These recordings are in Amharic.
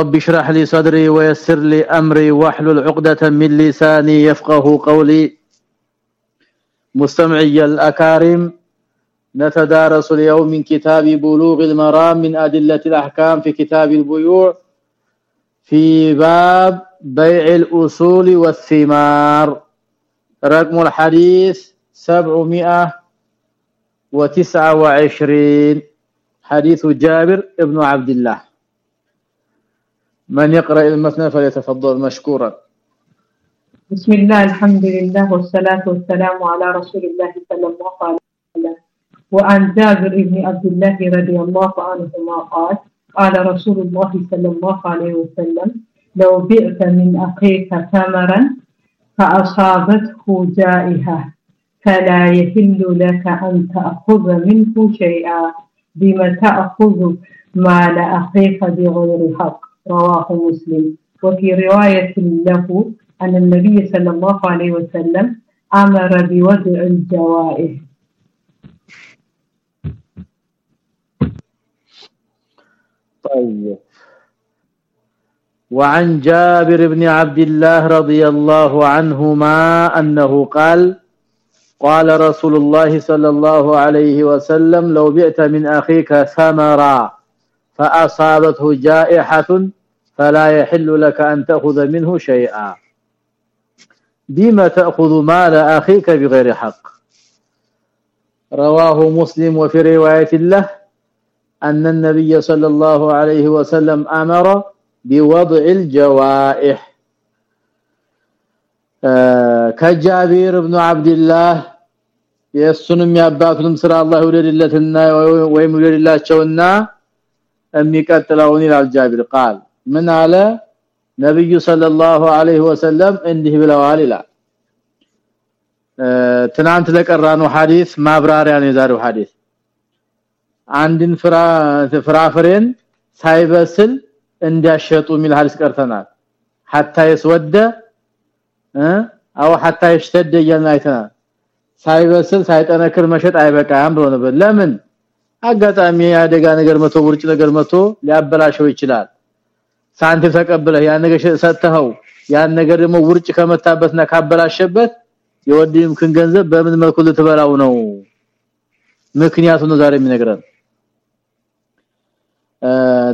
رب اشرح لي صدري ويسر لي أمري واحلل عقدة من لساني يفقه قولي. مستمعي الأكارم نتدارس اليوم من كتاب بلوغ المرام من أدلة الأحكام في كتاب البيوع في باب بيع الأصول والثمار. رقم الحديث 729 حديث جابر ابن عبد الله. من يقرأ المثنى فليتفضل مشكورا. بسم الله الحمد لله والصلاة والسلام على رسول الله صلى الله عليه وسلم. وعن جابر بن عبد الله رضي الله عنهما قال قال رسول الله صلى الله عليه وسلم لو بئت من أخيك ثمرا فأصابته جائحة فلا يحل لك أن تأخذ منه شيئا بما تأخذ مال أخيك بغير حق. رواه مسلم. وفي رواية له أن النبي صلى الله عليه وسلم أمر بوضع الجوائح طيب. وعن جابر بن عبد الله رضي الله عنهما أنه قال قال رسول الله صلى الله عليه وسلم لو بئت من أخيك ثمرا فأصابته جائحة فلا يحل لك أن تأخذ منه شيئا. بما تأخذ مال أخيك بغير حق. رواه مسلم وفي رواية له أن النبي صلى الله عليه وسلم أمر بوضع الجوائح. آه، كجابير بن عبد الله يسنم يا ابا فلم سر الله عليه وسلم ويمولي الله የሚቀጥለውን ይላል ጃቢር። ቃል ምን አለ? ነብዩ ሰለላሁ ዐለይሂ ወሰለም እንዲህ ብለዋል ይላል። ትናንት ለቀራነው ሐዲስ ማብራሪያ ነው የዛሬው ሐዲስ። አንድን ፍራ ፍራፍሬን ሳይበስል እንዲያሸጡ ሚል ሐዲስ ቀርተናል። hatta ይስወደ አው hatta ይሽተደ አይተናል። ሳይበስል ሳይጠነክር መሸጥ አይበቃም ብሎ ነበር። ለምን አጋጣሚ ያደጋ ነገር መቶ ውርጭ ነገር መቶ ሊያበላሸው ይችላል። ሳንቲም ተቀበለህ ያን ነገር ሰጥተኸው ያን ነገር ደግሞ ውርጭ ከመታበትና ካበላሸበት የወዲም ክን ገንዘብ በምን መልኩ ልትበላው ነው? ምክንያቱ ነው ዛሬ የሚነግረን።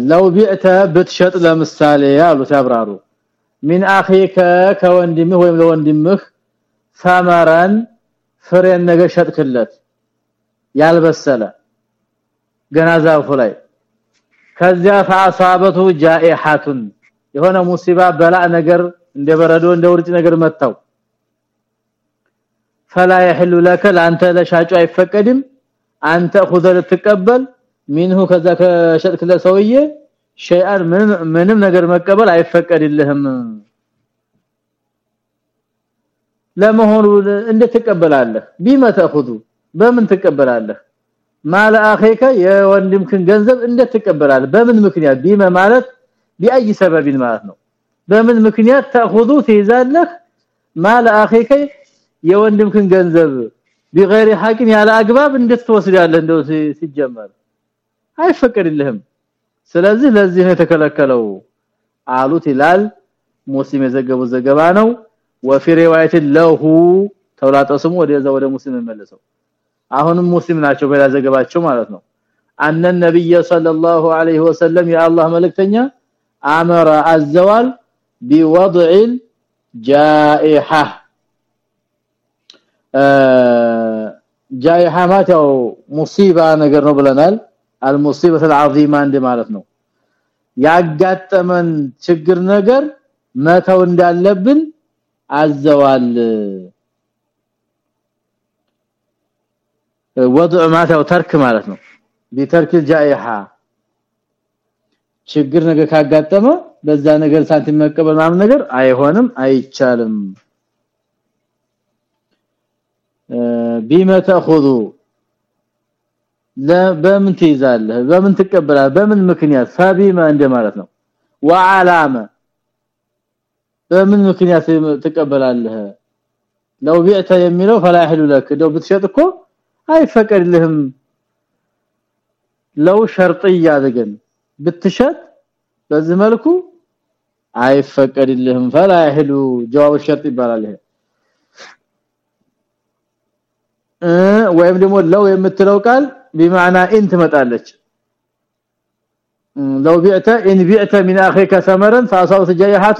ለው ቢዕተ ብትሸጥ ለምሳሌ ያሉት ያብራሩ። ሚን አኺከ ከወንድምህ ወይም ለወንድምህ ሰመረን ፍሬን ነገር ሸጥክለት። ያልበሰለ ገና ዛፉ ላይ። ከዚያ فاصابته جائحه የሆነ ሙሲባ በላ ነገር እንደበረዶ እንደ ውርጭ ነገር መጣው فلا يحل لك لانت ለሻጩ አይፈቀድም። አንተ خذل ትቀበል ሚንሁ ከዛ ከሸጥክ ለሰውዬ ሸይአን ምንም ነገር መቀበል አይፈቀድልህም። ለመሆኑ እንዴት ትቀበላለህ? ቢመ በምን ትቀበላለህ? ማለ اخيك የወንድምክን ገንዘብ እንዴት ተቀበላል በምን ምክንያት? ቢመ ማለት بأي سبب ማለት ነው። በምን ምክንያት تاخذ ትይዛለህ? ማለ اخيك የወንድምክን ገንዘብ بغير حق ያለ አግባብ እንዴት ትወስዳለህ እንደው ሲጀመር። አይፈቀድልህም። ስለዚህ ለዚህ ነው የተከለከለው አሉት ይላል ሙስሊም የዘገበው ዘገባ ነው። وفي روايه ለሁ ተውላጠ ስሙ ወደዛ ወደ ሙስሊም መለሰው አሁንም ሙስሊም ናቸው በላ ዘገባቸው ማለት ነው አነ ነብይ ሰለላሁ ዐለይሂ ወሰለም የአላህ መልእክተኛ አመረ አዘዋል بوضع جائحه ጃይሃ ማለት ያው ሙሲባ ነገር ነው ብለናል አልሙሲበቱ العظيمه እንደ ማለት ነው ያጋጠመን ችግር ነገር መተው እንዳለብን አዘዋል وضع ማለት ተርክ ማለት ነው። ቢተርክ ጃኢሃ ችግር ነገር ካጋጠመ በዛ ነገር ሳንቲም መቀበል ማለት ነገር አይሆንም አይቻልም። ቢመ ተخذ ለበምን ትይዛለህ? በምን ትቀበላለህ? በምን ምክንያት? ሳቢማ እንደማለት ነው። ወዓላማ በምን ምክንያት ትቀበላለህ? ለው የሚለው فلا يحل لك ደው ብትሸጥኮ አይፈቀድልህም ለው ሸርጥያ አድርገን ብትሸጥ በዚህ መልኩ አይፈቀድልህም فلا يحل جواب الشرط ይባላል ይሄ ወይም ደግሞ ለው የምትለው ቃል بمعنى ان ትመጣለች لو بعت ان بعت من اخيك ثمرا فاصابت جائحه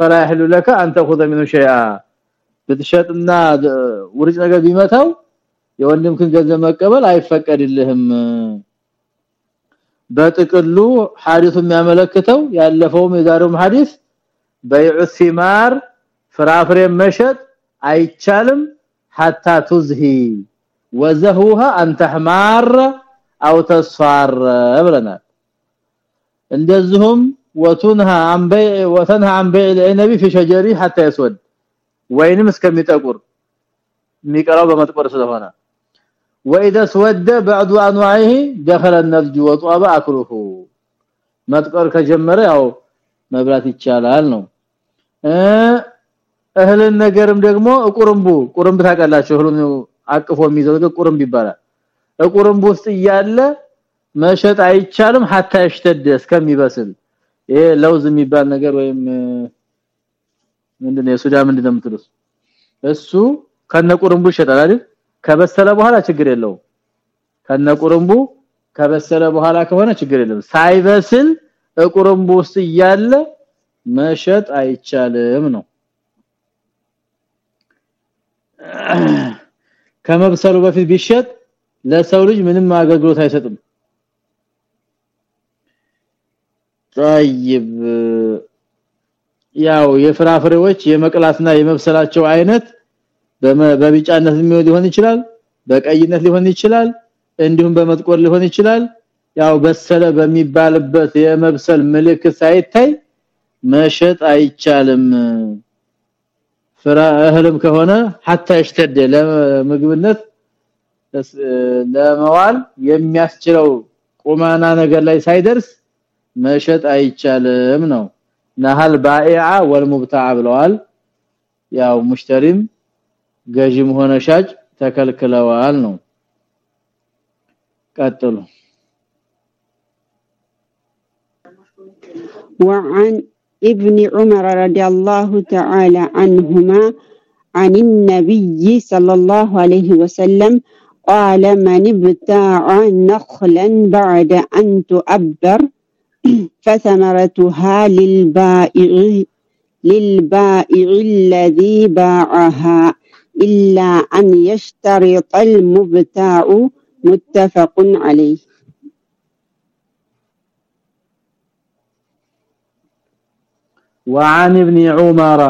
فلا يحل لك ان تاخذ منه شيئا ብትሸጥና ውርጭ ነገር ቢመታው የወንድምክን ገንዘብ መቀበል አይፈቀድልህም በጥቅሉ ሐዲሱ የሚያመለክተው ያለፈውም የዛሬውም ሐዲስ በይዑ ሲማር ፍራፍሬ መሸጥ አይቻልም حتى تزهي وزهوها ان تحمار او تصفر ብለናል እንደዚሁም وتنهى عن بيع وتنهى عن بيع العنب في شجره حتى يسود ወይንም እስከሚጠቁር የሚቀራው በመጥቆር ስለሆነ واذا سود بعض انواعه دخل النضج وطاب اكله መጥቆር ከጀመረ ያው መብላት ይቻላል ነው እህልን ነገርም ደግሞ ቁርምቡ ቁርምብ ታቀላችሁ እህሉን አቅፎ የሚይዘው ቁርምብ ይባላል ቁርምቡ ውስጥ እያለ መሸጥ አይቻልም hatta ይሽተድ እስከሚበስል ይሄ ለውዝ የሚባል ነገር ወይም ምንድነው የሱዳ ምንድነው የምትሉት እሱ ከነቁርምቡ ይሸጣል አይደል ከበሰለ በኋላ ችግር የለውም ከነቁርምቡ ከበሰለ በኋላ ከሆነ ችግር የለም ሳይበስል ቁርምቡ ውስጥ እያለ መሸጥ አይቻልም ነው ከመብሰሉ በፊት ቢሸጥ ለሰው ልጅ ምንም አገልግሎት አይሰጥም طيب ያው የፍራፍሬዎች የመቅላትና የመብሰላቸው አይነት በቢጫነት ሊሆን ይችላል በቀይነት ሊሆን ይችላል እንዲሁም በመጥቆር ሊሆን ይችላል። ያው በሰለ በሚባልበት የመብሰል ምልክት ሳይታይ መሸጥ አይቻልም። ፍራ እህልም ከሆነ hatta ይሽተደ ለምግብነት ለመዋል የሚያስችለው ቁማና ነገር ላይ ሳይደርስ መሸጥ አይቻልም ነው። ነሃል ባኢዓ ወልሙብታዓ ብለዋል። ያው ሙሽተሪም ገዥም ሆነ ሻጭ ተከልክለዋል ነው ቀጥሉ وعن ابن عمر رضي الله تعالى عنهما عن النبي صلى الله عليه وسلم قال من ابتاع نخلا بعد أن تؤبر فثمرتها للبائع للبائع الذي باعها إلا أن يشترط المبتاع متفق عليه. وعن ابن عمر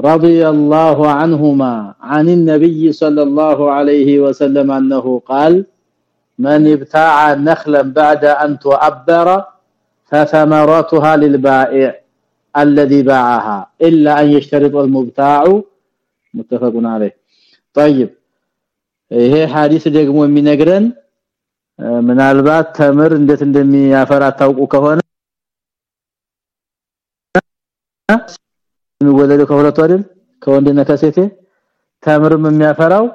رضي الله عنهما عن النبي صلى الله عليه وسلم أنه قال من ابتاع نخلا بعد أن تعبر فثمرتها للبائع الذي باعها إلا أن يشترط المبتاع. متفق عليه. طيب ይሄ ሐዲስ ደግሞ የሚነግረን ምናልባት ተምር እንዴት እንደሚያፈራ ታውቁ ከሆነ የሚወለደው ከሁለቱ አይደል ከወንድና ከሴቴ ተምርም የሚያፈራው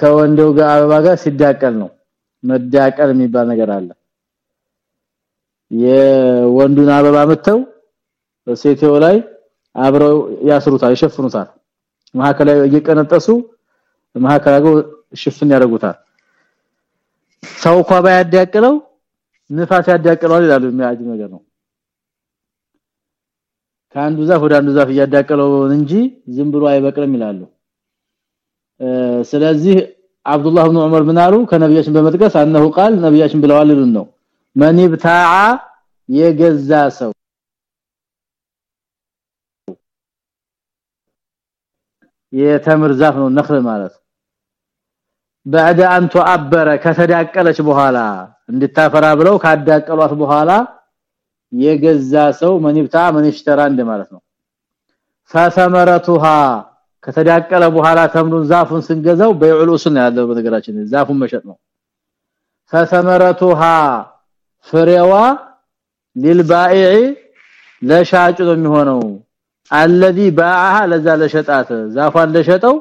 ከወንደው ጋር አበባ ጋር ሲዳቀል ነው መዳቀል የሚባል ነገር አለ የወንዱን አበባ መተው ሴቴው ላይ አብረው ያስሩታል ይሸፍኑታል ማከላዊ እየቀነጠሱ ማከላው ሽፍን ያደርጉታል። ሰው ኳባ ያዳቀለው ንፋስ ያዳቀለው ይላሉ የሚያጅ ነገር ነው። ከአንዱ ዛፍ ወደ አንዱ ዛፍ እያዳቀለው እንጂ ዝም ብሎ አይበቅልም ይላሉ። ስለዚህ አብዱላህ ኢብኑ ዑመር ምን አሉ? ከነብያችን በመጥቀስ አንሁ ቃል ነብያችን ብለዋል ይሉን ነው። መን ይብታዓ የገዛ ሰው የተምር ዛፍ ነው ነክል ማለት። بعد ان تعبر ከተዳቀለች በኋላ እንድታፈራ ብለው ካዳቀሏት በኋላ የገዛ ሰው መንብታ መንሽተራ እንደማለት ነው። ፈሰመረቱሃ ከተዳቀለ በኋላ ተምሩን ዛፉን ስንገዛው በይዑል ነው ያለው በነገራችን ዛፉን መሸጥ ነው። ፈሰመረቱሃ ፍሬዋ للبائع ለሻጩ ነው የሚሆነው። الذي باعها ለዛ ለሸጣት ዛፏን ለሸጠው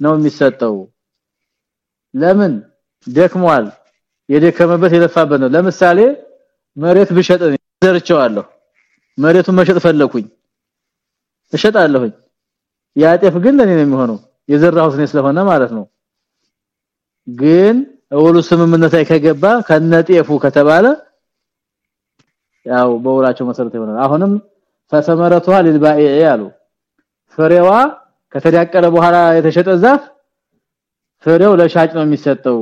ነው የሚሰጠው ለምን ደክሟል የደከመበት የለፋበት ነው ለምሳሌ መሬት ብሸጥ ዘርቸዋለሁ መሬቱን መሸጥ ፈለኩኝ እሸጣለሁኝ ያ ጤፍ ግን ለኔ ነው የሚሆነው የዘራሁት ነው ስለሆነ ማለት ነው ግን እውሉ ስምምነት ላይ ከገባ ከነጤፉ ከተባለ ያው በውላቸው መሰረት ይሆናል አሁንም فثمرتها للبائع ያሉ ፍሬዋ ከተዳቀለ በኋላ የተሸጠ ዛፍ ፍሬው ለሻጭ ነው የሚሰጠው።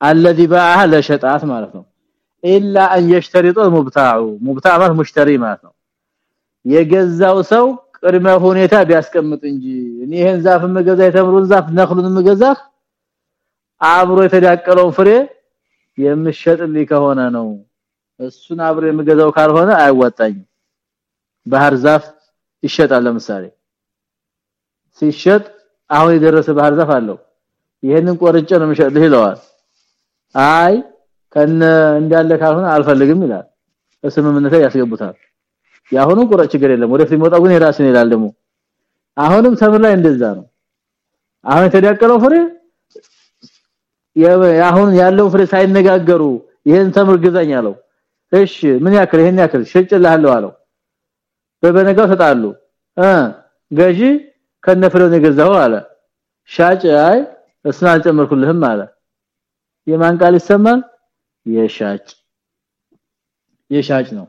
الذي باعها ለሸጣት ማለት ነው። الا ان يشترط المبتاع مبتاع ማለት ሙሽተሪ ማለት ነው። የገዛው ሰው ቅድመ ሁኔታ ቢያስቀምጥ እንጂ እኔ ይሄን ዛፍ መገዛ የተምሩን ዛፍ ነخሉን መገዛ አብሮ የተዳቀለው ፍሬ የምሸጥልኝ ከሆነ ነው። እሱን አብሮ የምገዛው ካልሆነ አይወጣኝም። ባህር ዛፍ ይሸጣል ለምሳሌ። ሲሸጥ አሁን የደረሰ ባህር ዛፍ አለው። ይሄንን ቆርጬ ነው የምሸጥልህ ይለዋል። አይ ከነ እንዳለ ካልሆነ አልፈልግም ይላል። በስምምነት ያስገቡታል። ያሁኑ ቁረጥ ችግር የለም። ወደፊት የሚወጣው ግን የራስን ይላል ደግሞ። አሁንም ተምር ላይ እንደዛ ነው። አሁን የተዳቀለው ፍሬ ያሁን ያለው ፍሬ ሳይነጋገሩ ይሄን ተምር ግዛኝ አለው። እሺ ምን ያክል? ይሄን ያክል ሸጭልሃለሁ አለው በበነጋው ተጣሉ። እ ገዢ ከነፍሬው የገዛው አለ። ሻጭ አይ እሱን አልጨመርኩልህም አለ። የማን ቃል ይሰማል? የሻጭ። የሻጭ ነው።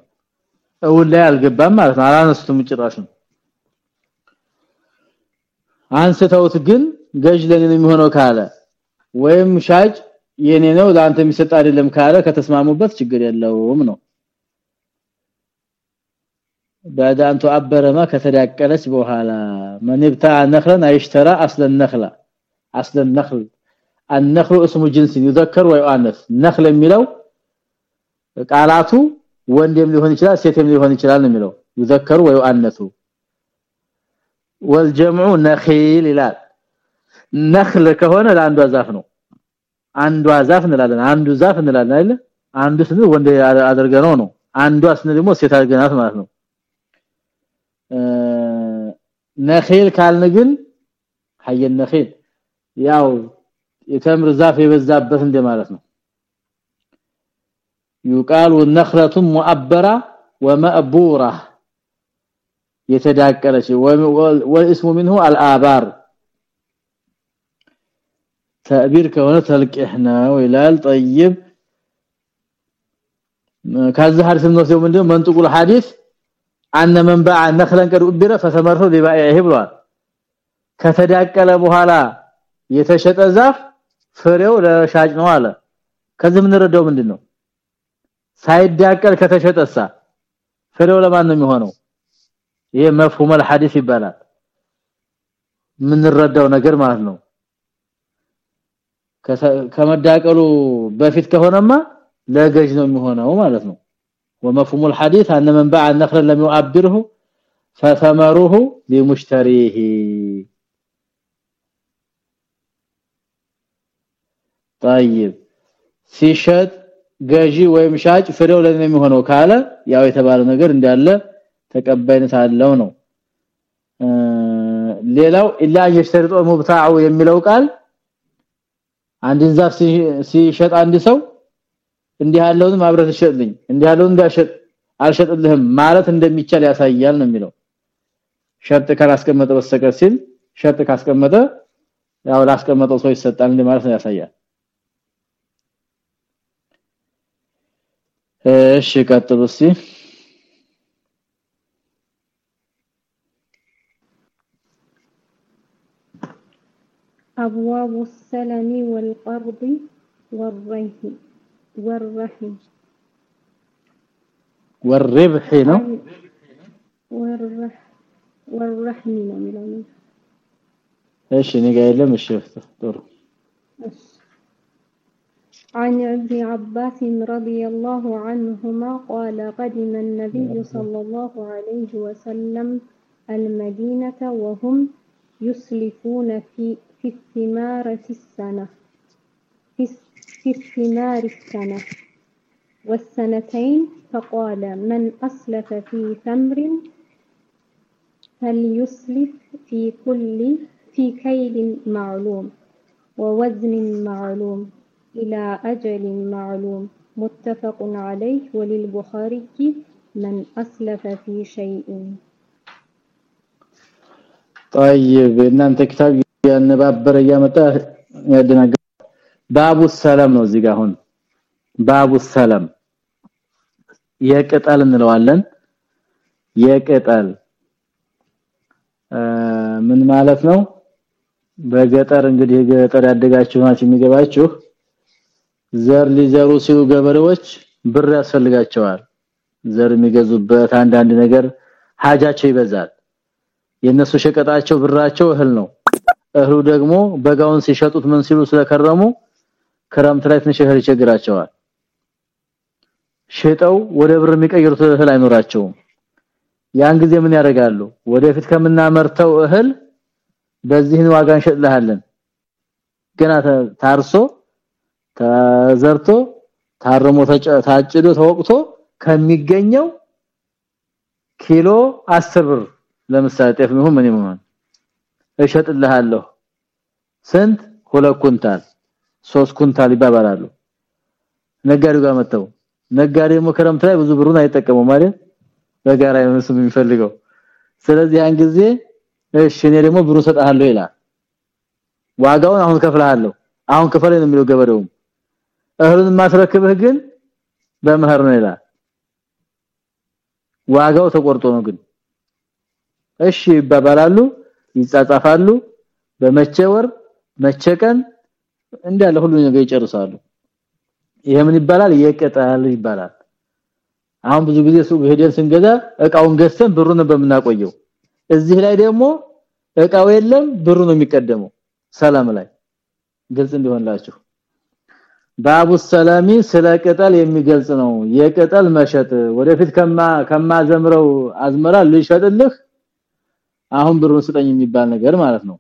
እውል ላይ አልገባም ማለት ነው። አላነሱትም ጭራሽ ነው አንስተውት ግን ገዥ ለኔ ነው የሚሆነው ካለ ወይም ሻጭ የኔ ነው ለአንተ የሚሰጥ አይደለም ካለ ከተስማሙበት ችግር የለውም ነው በዳንቱ ان ከተዳቀለች በኋላ መንብታ بوحالا አይሽተራ ابتاع نخلا اشترى اصل النخله اصل النخل اسم جنس يذكر ويؤنث نخل የሚለው ቃላቱ ወንድም ሊሆን ይችላል ሴትም ሊሆን ይችላል ነው የሚለው። ይذكر ويؤنث والجمع نخيل ይላል። ነخل ከሆነ ለአንዷ ዛፍ ነው። አንዷ ዛፍ እንላለን። አንዱ ዛፍ እንላለን አይደል? አንዱ ስንል ወንድ አድርገነው ነው። አንዷ ስንል ደግሞ ሴት አድርገናት ማለት ነው። ነኺል ካልን ግን ሐየ ነኺል ያው የተምር ዛፍ የበዛበት እንደማለት ነው يقال نخله مؤبره ومأبوره የተዳቀለች والاسم منه الآبار ተዕቢር ከሆነ ተልቂህ ነው ይላል طيب ከዚህ ሐዲስ ነው ምንድነው መንጥቁል ሐዲስ አነ من باع نخلا قد ابره فثمره لبائعه ብሏል ከተዳቀለ በኋላ የተሸጠ ዛፍ ፍሬው ለሻጭ ነው አለ ከዚህ የምንረዳው ምንድነው ሳይዳቀል ከተሸጠሳ ፍሬው ለማን ነው የሚሆነው ይሄ መፍሁም الحديث ይባላል የምንረዳው ነገር ማለት ነው ከመዳቀሉ በፊት ከሆነማ ለገዥ ነው የሚሆነው ማለት ነው ومفهوم الحديث ان من باع النخل لم يعبره فثمره لمشتريه طيب ሲሸጥ ገዢ ወይም ሻጭ ፍሬው ለኔ የሚሆነው ካለ ያው የተባለ ነገር እንዳለ ተቀባይነት አለው ነው ሌላው ኢላ ይሽተርጦ ሙብታዑ የሚለው ቃል አንድን ዛፍ ሲሸጥ አንድ ሰው እንዲህ ያለውን ማብረት ይሸጥልኝ እንዲህ ያለውን እንዳሸጥ አልሸጥልህም ማለት እንደሚቻል ያሳያል ነው የሚለው ሸርጥ ካላስቀመጠ በስተቀር ሲል ሸርጥ ካስቀመጠ ያው ላስቀመጠው ሰው ይሰጣል እንደማለት ነው ያሳያል እሺ ቀጥሉ እስቲ أبواب السلم والقرض والرهن والرحم. والربح نه والرح والرحم نعم نو إيش اللي له مش شفته دور عن ابن عباس رضي الله عنهما قال قدم النبي نعم. صلى الله عليه وسلم المدينة وهم يسلفون في في الثمار في السنة. في في الثمار السنة. والسنتين فقال من أسلف في ثمر فليسلف في كل في كيل معلوم ووزن معلوم إلى أجل معلوم. متفق عليه. وللبخاري من أسلف في شيء. طيب إن أنت كتاب النباب بريا متى يدنا ባቡ ሰላም ነው እዚህ ጋር አሁን። ባቡ ሰላም። የቅጠል እንለዋለን። የቅጠል። ምን ማለት ነው? በገጠር እንግዲህ ገጠር ያደጋችሁ ናችሁ የሚገባችሁ። ዘር ሊዘሩ ሲሉ ገበሬዎች ብር ያስፈልጋቸዋል። ዘር የሚገዙበት አንዳንድ ነገር ሀጃቸው ይበዛል። የነሱ ሸቀጣቸው ብራቸው እህል ነው። እህሉ ደግሞ በጋውን ሲሸጡት ምን ሲሉ ስለከረሙ ክረምት ላይ ትንሽ እህል ይቸግራቸዋል። ሸጠው ወደ ብር የሚቀይሩት እህል አይኖራቸውም። ያን ጊዜ ምን ያደርጋሉ? ወደፊት ከምናመርተው እህል በዚህን ዋጋ እንሸጥልሃለን። ገና ታርሶ ተዘርቶ ታርሞ ታጭዶ ተወቅቶ ከሚገኘው ኪሎ 10 ብር ለምሳሌ ጤፍ ምን ይሆን? እሸጥልሃለሁ። ስንት? ሁለት ኩንታል ሶስት ኩንታል ይባባላሉ። ነጋዴው ጋር መተው ነጋዴ ክረምት ላይ ብዙ ብሩን አይጠቀመው ማለት በጋራ የምስም የሚፈልገው። ስለዚህ ያን ጊዜ እሺ እኔ ደግሞ ብሩን ሰጣለሁ ይላል። ዋጋውን አሁን ከፍላለሁ አሁን ከፈለኝ ነው የሚለው ገበሬው እህሉን ማስረክብህ ግን በመህር ነው ይላል። ዋጋው ተቆርጦ ነው ግን። እሺ ይባባላሉ ይጻጻፋሉ። በመቼ ወር መቼ ቀን እንዳለ ሁሉ ነገር ይጨርሳሉ። ይሄ ምን ይባላል? የቅጠል ይባላል። አሁን ብዙ ጊዜ ሱቅ ሄደን ስንገዛ እቃውን ገዝተን ብሩን በምናቆየው። እዚህ ላይ ደግሞ እቃው የለም ብሩ ነው የሚቀደመው። ሰላም ላይ ግልጽ እንዲሆንላችሁ። ባቡ ሰላሚ ስለ ቅጠል የሚገልጽ ነው። የቅጠል መሸጥ ወደፊት ከማ ከማዘምረው አዝመራ ልሸጥልህ አሁን ብሩን ስጠኝ የሚባል ነገር ማለት ነው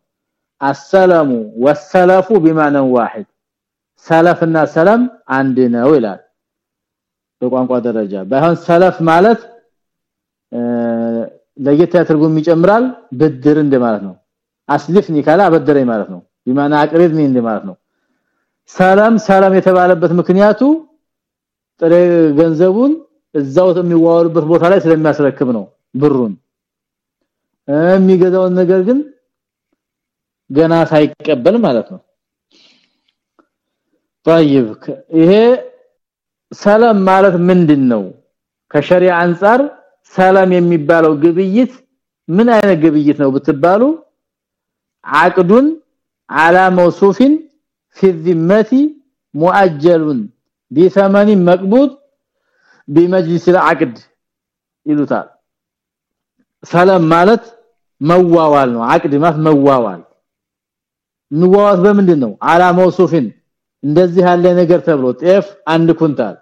አሰላሙ ወሰለፉ بمعنى واحد ሰለፍና ሰላም አንድ ነው ይላል በቋንቋ ደረጃ ባይሆን ሰለፍ ማለት ለየት ትርጉም ይጨምራል ብድር እንደማለት ነው አስልፍኒ ካላ አበደረኝ ማለት ነው بمعنى አቅርብኒ እንደማለት ነው ሰላም ሰላም የተባለበት ምክንያቱ ጥሬ ገንዘቡን እዛው የሚዋወሉበት ቦታ ላይ ስለሚያስረክብ ነው ብሩን የሚገዛውን ነገር ግን ገና ሳይቀበል ማለት ነው طيب ይሄ ሰላም ማለት ምንድነው ከሸሪዓ አንፃር ሰላም የሚባለው ግብይት ምን አይነት ግብይት ነው ብትባሉ አቅዱን على موصوف في الذمه مؤجل بثمن مقبوض بمجلس العقد ይሉታል ሰላም ማለት መዋዋል ነው አቅድ ማለት መዋዋል ንዋዋል በምንድነው? አላ መውሱፍን እንደዚህ ያለ ነገር ተብሎ ጤፍ አንድ ኩንታል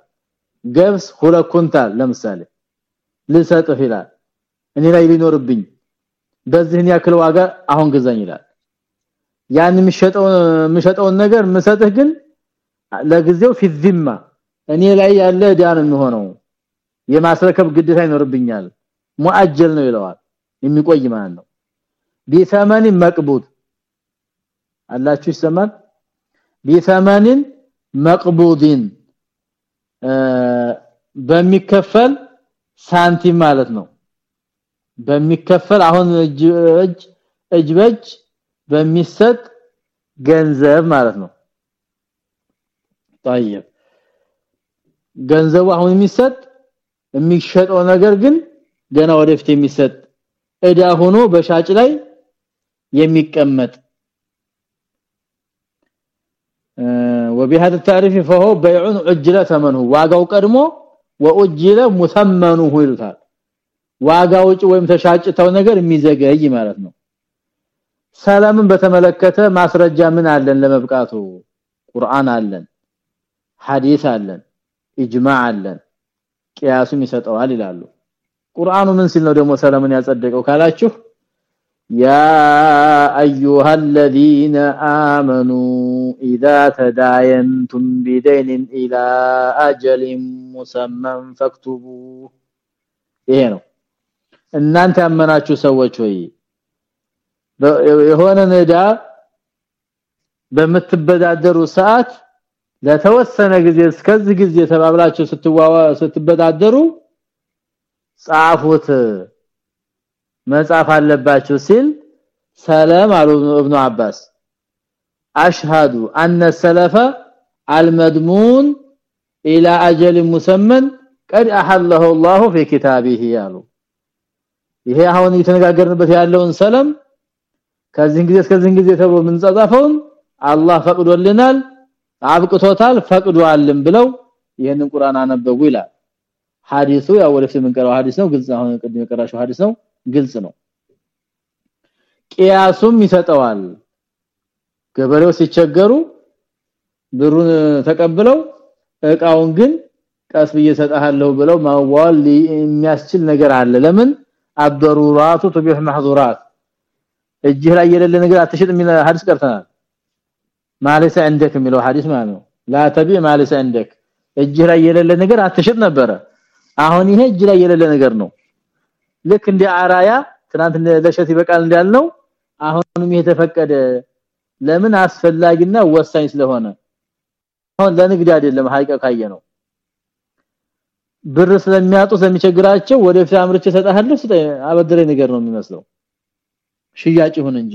ገብስ ሁለት ኩንታል ለምሳሌ ልሰጥህ ይላል። እኔ ላይ ሊኖርብኝ በዚህን ያክል ዋጋ አሁን ገዛኝ ይላል። ያን የሚሸጠውን ነገር ምሰጥህ ግን ለጊዜው ፊዝማ እኔ ላይ ያለ ዳን የሚሆነው። የማስረከብ ግዴታ ይኖርብኛል። ሙአጀል ነው ይለዋል። የሚቆይ ማለት ነው። ቢሰመን መቅቡድ አላችሁ ይሰማል ቢሰመን መቅቡድን በሚከፈል ሳንቲም ማለት ነው በሚከፈል አሁን እጅ እጅ እጅ በእጅ በሚሰጥ ገንዘብ ማለት ነው طيب ገንዘቡ አሁን የሚሰጥ የሚሸጠው ነገር ግን ገና ወደፊት የሚሰጥ እዳ ሆኖ በሻጭ ላይ የሚቀመጥ وبهذا التعريف فهو بيع عجل ثمنه ዋጋው ቀድሞ ወኡጅለ ሙሰመኑሁ ይሉታል ዋጋው ወይም ተሻጭተው ነገር የሚዘገይ ማለት ነው ሰላምን በተመለከተ ማስረጃ ምን አለን ለመብቃቱ ቁርአን አለን ሐዲስ አለን ኢጅማዕ አለን ቂያሱም ይሰጠዋል ይላሉ ቁርአኑ ምን ሲል ነው ደግሞ ሰላምን ያጸደቀው ካላችሁ يا ايها الذين امنوا اذا تداينتم بدين الى اجل مسمى فاكتبوه ይሄ ነው እናንተ ያመናችሁ ሰዎች ሆይ የሆነ ነዳ በምትበዳደሩ ሰዓት ለተወሰነ ጊዜ እስከዚህ ጊዜ ተባብላችሁ ስትዋዋ ስትበዳደሩ ጻፉት መጻፍ አለባችሁ ሲል ሰላም አሉ ابن عباس اشهد ان السلف المضمون الى اجل مسمى قد احله الله في كتابه ያሉ ይሄ አሁን እየተነጋገርንበት ያለውን ሰላም ከዚህ ጊዜ እስከዚህ ጊዜ ተብሎ ምን ጻጻፈውን አላህ ፈቅዶልናል አብቅቶታል ፈቅዷልም ብለው ይሄንን ቁርአን አነበቡ ይላል ሐዲሱ ያው ወደፊት የምንቀራው ሐዲስ ነው ግልጽ አሁን ቅድም የቀራሽው ሐዲስ ነው ግልጽ ነው ቂያሱም ይሰጠዋል ገበሬው ሲቸገሩ ብሩን ተቀብለው እቃውን ግን ቀስ ብዬ ሰጣለሁ ብለው ማዋል የሚያስችል ነገር አለ ለምን አበሩራቱ ተቢህ محظورات እጅህ ላይ የሌለ ነገር አትሽጥ የሚል ሐዲስ ቀርተናል ማለሰ عندك የሚለው ሐዲስ ማለት ነው ላ ተቢዕ ማለሰ عندك እጅህ ላይ የሌለ ነገር አትሽጥ ነበረ አሁን ይሄ እጅ ላይ የሌለ ነገር ነው ልክ እንደ አራያ ትናንት ለሸት ይበቃል እንዳልነው አሁንም ይሄ ተፈቀደ ለምን አስፈላጊና ወሳኝ ስለሆነ አሁን ለንግድ አይደለም ሀይቀ ካየ ነው ብር ስለሚያጡ ስለሚቸግራቸው ወደፊት አምርቼ ሰጣለሁ አበድሬ ነገር ነው የሚመስለው። ሽያጭ ይሁን እንጂ።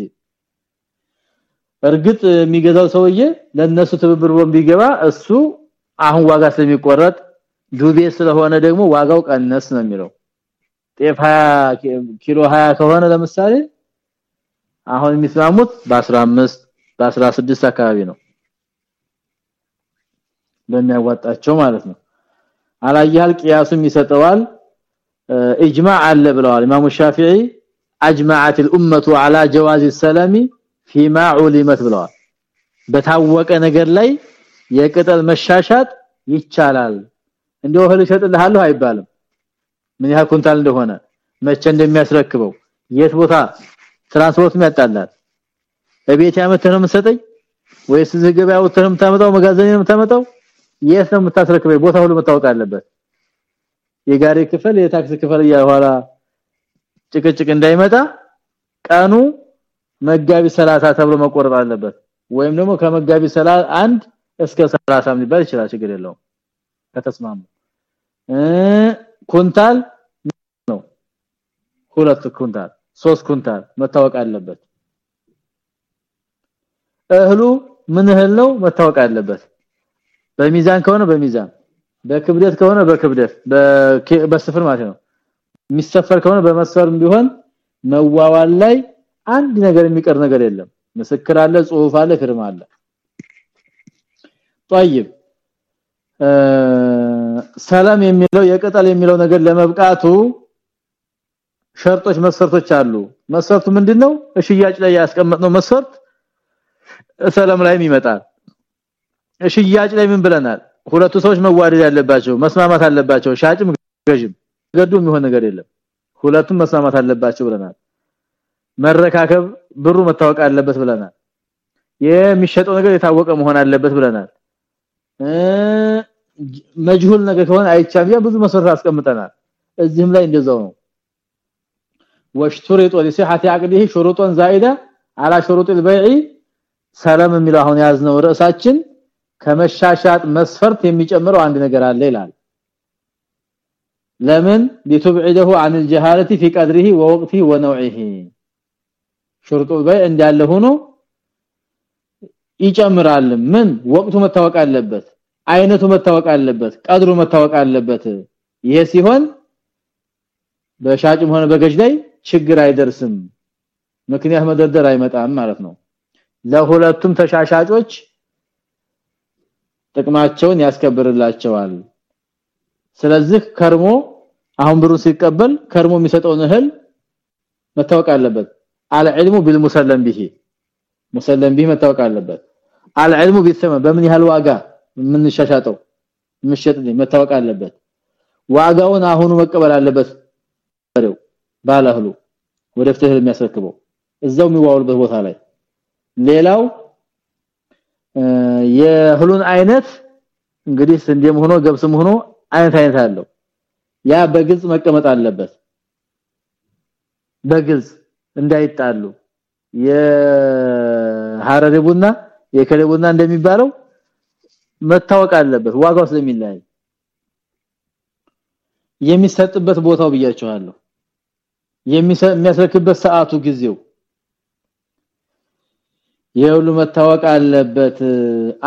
እርግጥ የሚገዛው ሰውዬ ለነሱ ትብብር ወም ቢገባ እሱ አሁን ዋጋ ስለሚቆረጥ ዱቤ ስለሆነ ደግሞ ዋጋው ቀነስ ነው የሚለው ጤፍ 20 ኪሎ 20 ከሆነ ለምሳሌ አሁን የሚስማሙት በ15 በ16 አካባቢ ነው በሚያዋጣቸው ማለት ነው አላየሃል ቂያሱም ይሰጠዋል اجماع አለ ብለዋል ኢማሙ ሻፊዒ اجمعت الامه على جواز السلام فيما علمت ብለዋል በታወቀ ነገር ላይ የቅጠል መሻሻጥ ይቻላል እንደው እህል ይሰጥልሃለሁ አይባልም ምን ያህል ኩንታል እንደሆነ መቼ እንደሚያስረክበው የት ቦታ ትራንስፖርት ያጣላል በቤት ያመተ ነው ወይስ እዚህ ገበያ ወጥተህ የምታመጣው መጋዘን ነው የምታመጣው የት ነው የምታስረክበው ቦታ ሁሉ መታወቅ አለበት። የጋሪ ክፍል የታክሲ ክፍል ያኋላ ጭቅጭቅ እንዳይመጣ ቀኑ መጋቢ 30 ተብሎ መቆረጥ አለበት። ወይም ደግሞ ከመጋቢ 30 አንድ እስከ 30 ሊባል ይችላል ችግር የለውም። ከተስማሙ ኩንታል ነው ሁለት ኩንታል ሶስት ኩንታል መታወቅ አለበት እህሉ ምን እህል ነው መታወቅ አለበት በሚዛን ከሆነ በሚዛን በክብደት ከሆነ በክብደት በስፍር ማለት ነው የሚሰፈር ከሆነ በመስፈርም ቢሆን መዋዋል ላይ አንድ ነገር የሚቀር ነገር የለም ምስክር አለ ጽሁፍ አለ ፍርማ አለ طيب ሰላም የሚለው የቅጠል የሚለው ነገር ለመብቃቱ ሸርጦች መስፈርቶች አሉ። መስፈርቱ ምንድነው? ሽያጭ ላይ ያስቀመጥነው መስፈርት ሰላም ላይም ይመጣል። ሽያጭ ላይ ምን ብለናል? ሁለቱ ሰዎች መዋደድ ያለባቸው መስማማት አለባቸው ሻጭም ገዥም። ገዱ የሚሆን ነገር የለም። ሁለቱም መስማማት አለባቸው ብለናል። መረካከብ ብሩ መታወቅ አለበት ብለናል። የሚሸጠው ነገር የታወቀ መሆን አለበት ብለናል መጅሁል ነገር ከሆነ አይቻም ያ ብዙ መስፈርት አስቀምጠናል እዚህም ላይ እንደዛው ነው ወሽቱሪጡ ለሲሐቲ عقده شروطا زائده على شروط البيع ሰላም የሚለው አሁን ያዝነው ርዕሳችን ከመሻሻጥ መስፈርት የሚጨምረው አንድ ነገር አለ ይላል ለምን لتبعده عن الجهاله في قدره ووقته ونوعه شروط البيع እንዳለ ሆኖ ይጨምራል ምን ወቅቱ መታወቅ አለበት አይነቱ መታወቅ አለበት ቀድሩ መታወቅ አለበት። ይሄ ሲሆን በሻጭም ሆነ በገዥ ላይ ችግር አይደርስም ምክንያት መደርደር አይመጣም ማለት ነው። ለሁለቱም ተሻሻጮች ጥቅማቸውን ያስከብርላቸዋል። ስለዚህ ከርሞ አሁን ብሩ ሲቀበል ከርሞ የሚሰጠውን እህል መታወቅ አለበት። አልዕልሙ ቢልሙሰለም ቢሂ ሙሰለም ቢሂ መታወቅ አለበት። አልዕልሙ ቢሰማ በምን ያህል ዋጋ? ምን ሻሻጠው ምሽጥልኝ መታወቅ አለበት። ዋጋውን አሁኑ መቀበል አለበት። በሬው ባለህሉ እህል የሚያስረክበው እዛው የሚዋውልበት ቦታ ላይ። ሌላው የእህሉን አይነት እንግዲህ ስንዴም ሆኖ ገብስም ሆኖ አይነት አይነት አለው። ያ በግልጽ መቀመጥ አለበት። በግልጽ እንዳይጣሉ። የሐረር ቡና የከሌ ቡና እንደሚባለው መታወቅ አለበት ዋጋው ስለሚለያይ። የሚሰጥበት ቦታው ብያቸዋለሁ የሚያስረክበት ሰዓቱ ጊዜው። የሁሉ መታወቅ አለበት።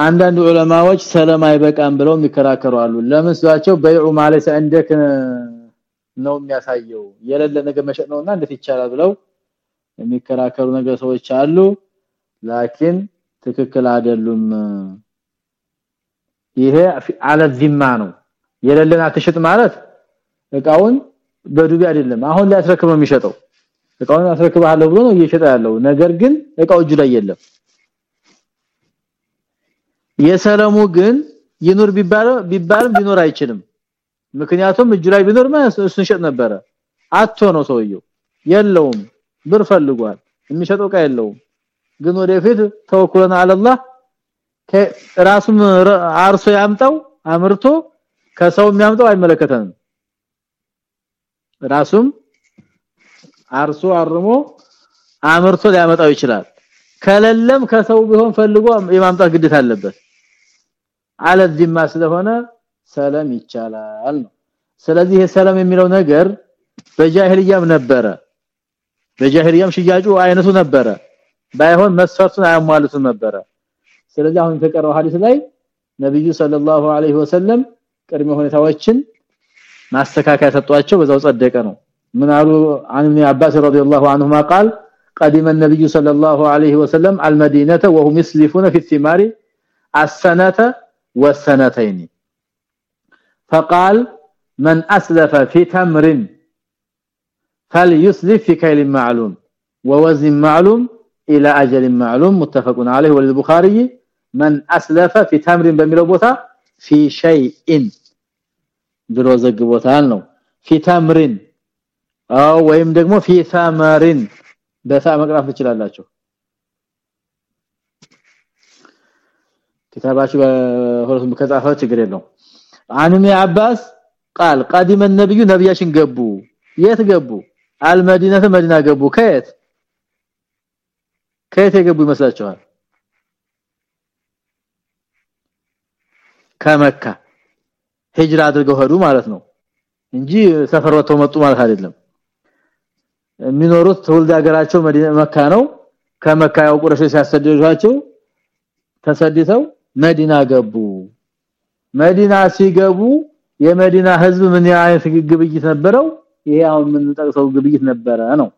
አንዳንድ ዑለማዎች ሰላም አይበቃም ብለው የሚከራከሩ አሉ። ለምን ሲዋቸው በይዑ ማለት እንደክ ነው የሚያሳየው። የሌለ ነገር መሸጥ ነውና እንዴት ይቻላል ብለው የሚከራከሩ ነገር ሰዎች አሉ። ላኪን ትክክል አይደሉም ይሄ አለ ዚማ ነው። የሌለን አትሽጥ ማለት እቃውን በዱቢ አይደለም። አሁን ላይ አስረክበው የሚሸጠው። እቃውን አስረክባለሁ ብሎ ነው እየሸጠ ያለው። ነገር ግን እቃው እጁ ላይ የለም። የሰለሙ ግን ይኑር ቢባል ቢባልም ሊኖር አይችልም። ምክንያቱም እጁ ላይ ቢኖር እሱን ሸጥ ነበረ። አጥቶ ነው ሰውየው። የለውም። ብር ፈልጓል። የሚሸጠው እቃ የለውም። ግን ወደፊት ተወኩለና አለላህ ራሱም አርሶ ያምጣው አምርቶ ከሰው የሚያምጣው አይመለከተንም። ራሱም አርሶ አርሞ አምርቶ ሊያመጣው ይችላል። ከለለም ከሰው ቢሆን ፈልጎ የማምጣት ግዴታ አለበት። አለ ዚማ ስለሆነ ሰላም ይቻላል ነው። ስለዚህ ሰላም የሚለው ነገር በጃሂልያም ነበረ። በጃሂልያም ሽያጩ አይነቱ ነበረ። ባይሆን መስፈርቱን አያሟሉትም ነበረ ስለዚህ አሁን የተቀረው ሐዲስ ላይ ነብዩ ሰለላሁ ዐለይሂ ወሰለም ቅድመ ሁኔታዎችን ማስተካከያ ሰጧቸው በዛው ጸደቀ ነው ምን አሉ عن ابن عباس رضي الله عنهما قال قدم النبي صلى الله عليه وسلم المدينه وهم يسلفون في الثمار السنه والسنتين فقال من اسلف في تمر فليسلف في كيل معلوم ووزن معلوم الى اجل معلوم متفق عليه وللبخاري من اسلف في تمر በሚለው ቦታ في شيء ብሎ ዘግቦታል ነው። في تمر አው ወይም ደግሞ في ثمر በታ መቅራፍ ትችላላችሁ። كتاباችሁ በሁለቱም ከጻፈው ችግር የለው አንሚ አባስ قال قدم النبي ነብያሽን ገቡ። የት ገቡ? አልመዲናተ መዲና ገቡ። ከየት? ከየት የገቡ ይመስላችኋል? ከመካ ሂጅራ አድርገው ሄዱ ማለት ነው እንጂ ሰፈር ወጥተው መጡ ማለት አይደለም። የሚኖሩት ትውልድ ሀገራቸው መካ ነው። ከመካ ያው ቁረሽ ሲያሰደዷቸው ተሰድተው መዲና ገቡ። መዲና ሲገቡ የመዲና ህዝብ ምን አይነት ግብይት ነበረው? ይሄ አሁን ምን ጠቅሰው ግብይት ነበረ ነው።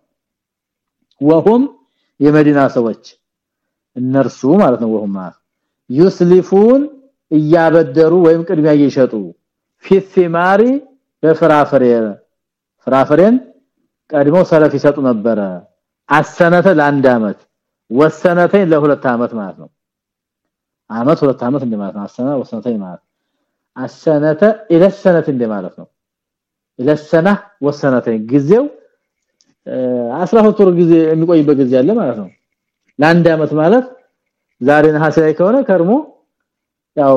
ወሁም የመዲና ሰዎች እነርሱ ማለት ነው። ወሁማ ዩስሊፉን እያበደሩ ወይም ቅድሚያ እየሸጡ ፊሲማሪ በፍራፍሬ ፍራፍሬን ቀድሞ ሰለፍ ይሰጡ ነበረ። አሰነተ ለአንድ አመት ወሰነተኝ ለሁለት አመት ማለት ነው። አመት ሁለት አመት እንደማለት ነው። ወሰነተኝ ማለት አሰነተ ኢለ ሰነት እንደማለት ነው። ኢለ ሰነ ወሰነተኝ ጊዜው 12 ወር ጊዜ የሚቆይበት ጊዜ አለ ማለት ነው። ለአንድ አመት ማለት ዛሬ ነሐሴ ላይ ከሆነ ከርሞ ያው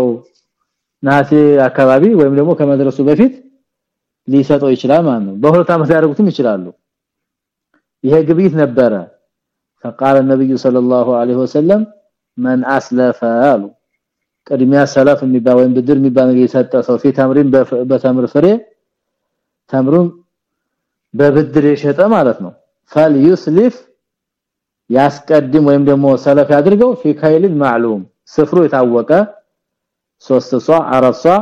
ነሐሴ አካባቢ ወይም ደግሞ ከመድረሱ በፊት ሊሰጠው ይችላል ማለት ነው በሁለት አመት ያደርጉትም ይችላሉ ይሄ ግብይት ነበረ فقال النبي صلى الله عليه وسلم من اسلف አሉ ቅድሚያ ሰለፍ የሚባል ወይም ብድር የሚባል ነገር የሰጠ ሰው ፊት ተምሪን በተምር ፍሬ ተምሩን በብድር የሸጠ ማለት ነው فليسلف ያስቀድም ወይም ደግሞ ሰለፍ ያድርገው في كيل معلوم ስፍሩ የታወቀ ሶስት ሷ አራት ሷ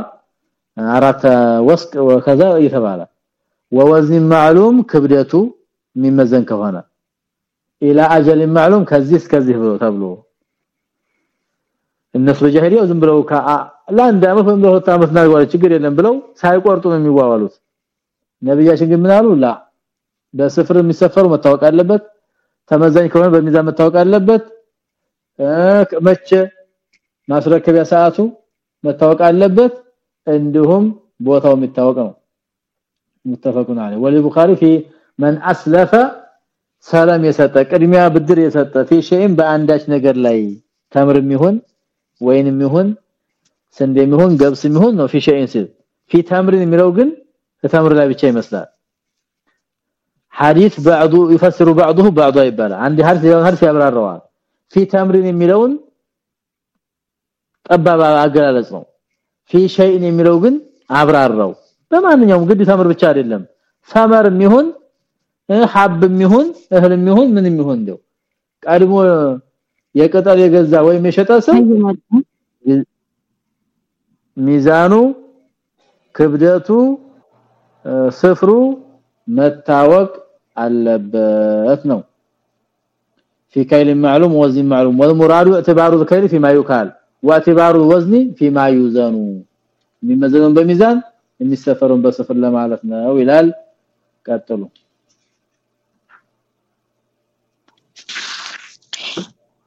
አራት ወስቅ ወከዛ እየተባለ ወወዝን ማዕሉም ክብደቱ የሚመዘን ከሆነ ኢላ አጀል ማዕሉም ከዚህ እስከዚህ ብሎ ተብሎ እነሱ ጀህሪያው ዝም ብለው ለአንድ አመት ወይም ለሁለት አመት ናጓል ችግር የለም ብለው ሳይቆርጡ ነው የሚዋዋሉት። ነብያችን ግን ምን ላ። በስፍር የሚሰፈሩ መታወቅ አለበት ተመዛኝ ከሆነ በሚዛን መታወቅ አለበት መቼ? ማስረከቢያ ሰዓቱ መታወቅ አለበት እንዲሁም ቦታው የሚታወቅ ነው متفقون عليه وللبخاري في من اسلف ሰላም የሰጠ ቅድሚያ ብድር የሰጠ في شيء በአንዳች ነገር ላይ ተምርም ይሁን ወይንም ይሁን ስንዴም ይሁን ገብስም ይሁን ነው في شيء ሲል في ተምርን የሚለው ግን ተምር ላይ ብቻ ይመስላል ሐዲስ بعض يفسر بعضه بعضا ይባላል አንድ ሐዲስ ሌላውን ሐዲስ ያብራራዋል في ተምርን የሚለውን ጠባባ አገላለጽ ነው في شيء የሚለው ግን አብራራው በማንኛውም ግድ ተምር ብቻ አይደለም ሰመርም ይሁን ሐብም ይሁን እህልም ይሁን ምንም ይሁን እንደው ቀድሞ የቅጠል የገዛ ወይም የሸጠ ሰው ሚዛኑ ክብደቱ ስፍሩ መታወቅ አለበት ነው في كيل معلوم وزن معلوم والمراد اعتبار الكيل فيما يكال واعتبار الوزن فيما يوزن የሚመዘነው በሚዛን የሚሰፈሩን በስፍር ለማለት ነው ይላል ቀጥሉ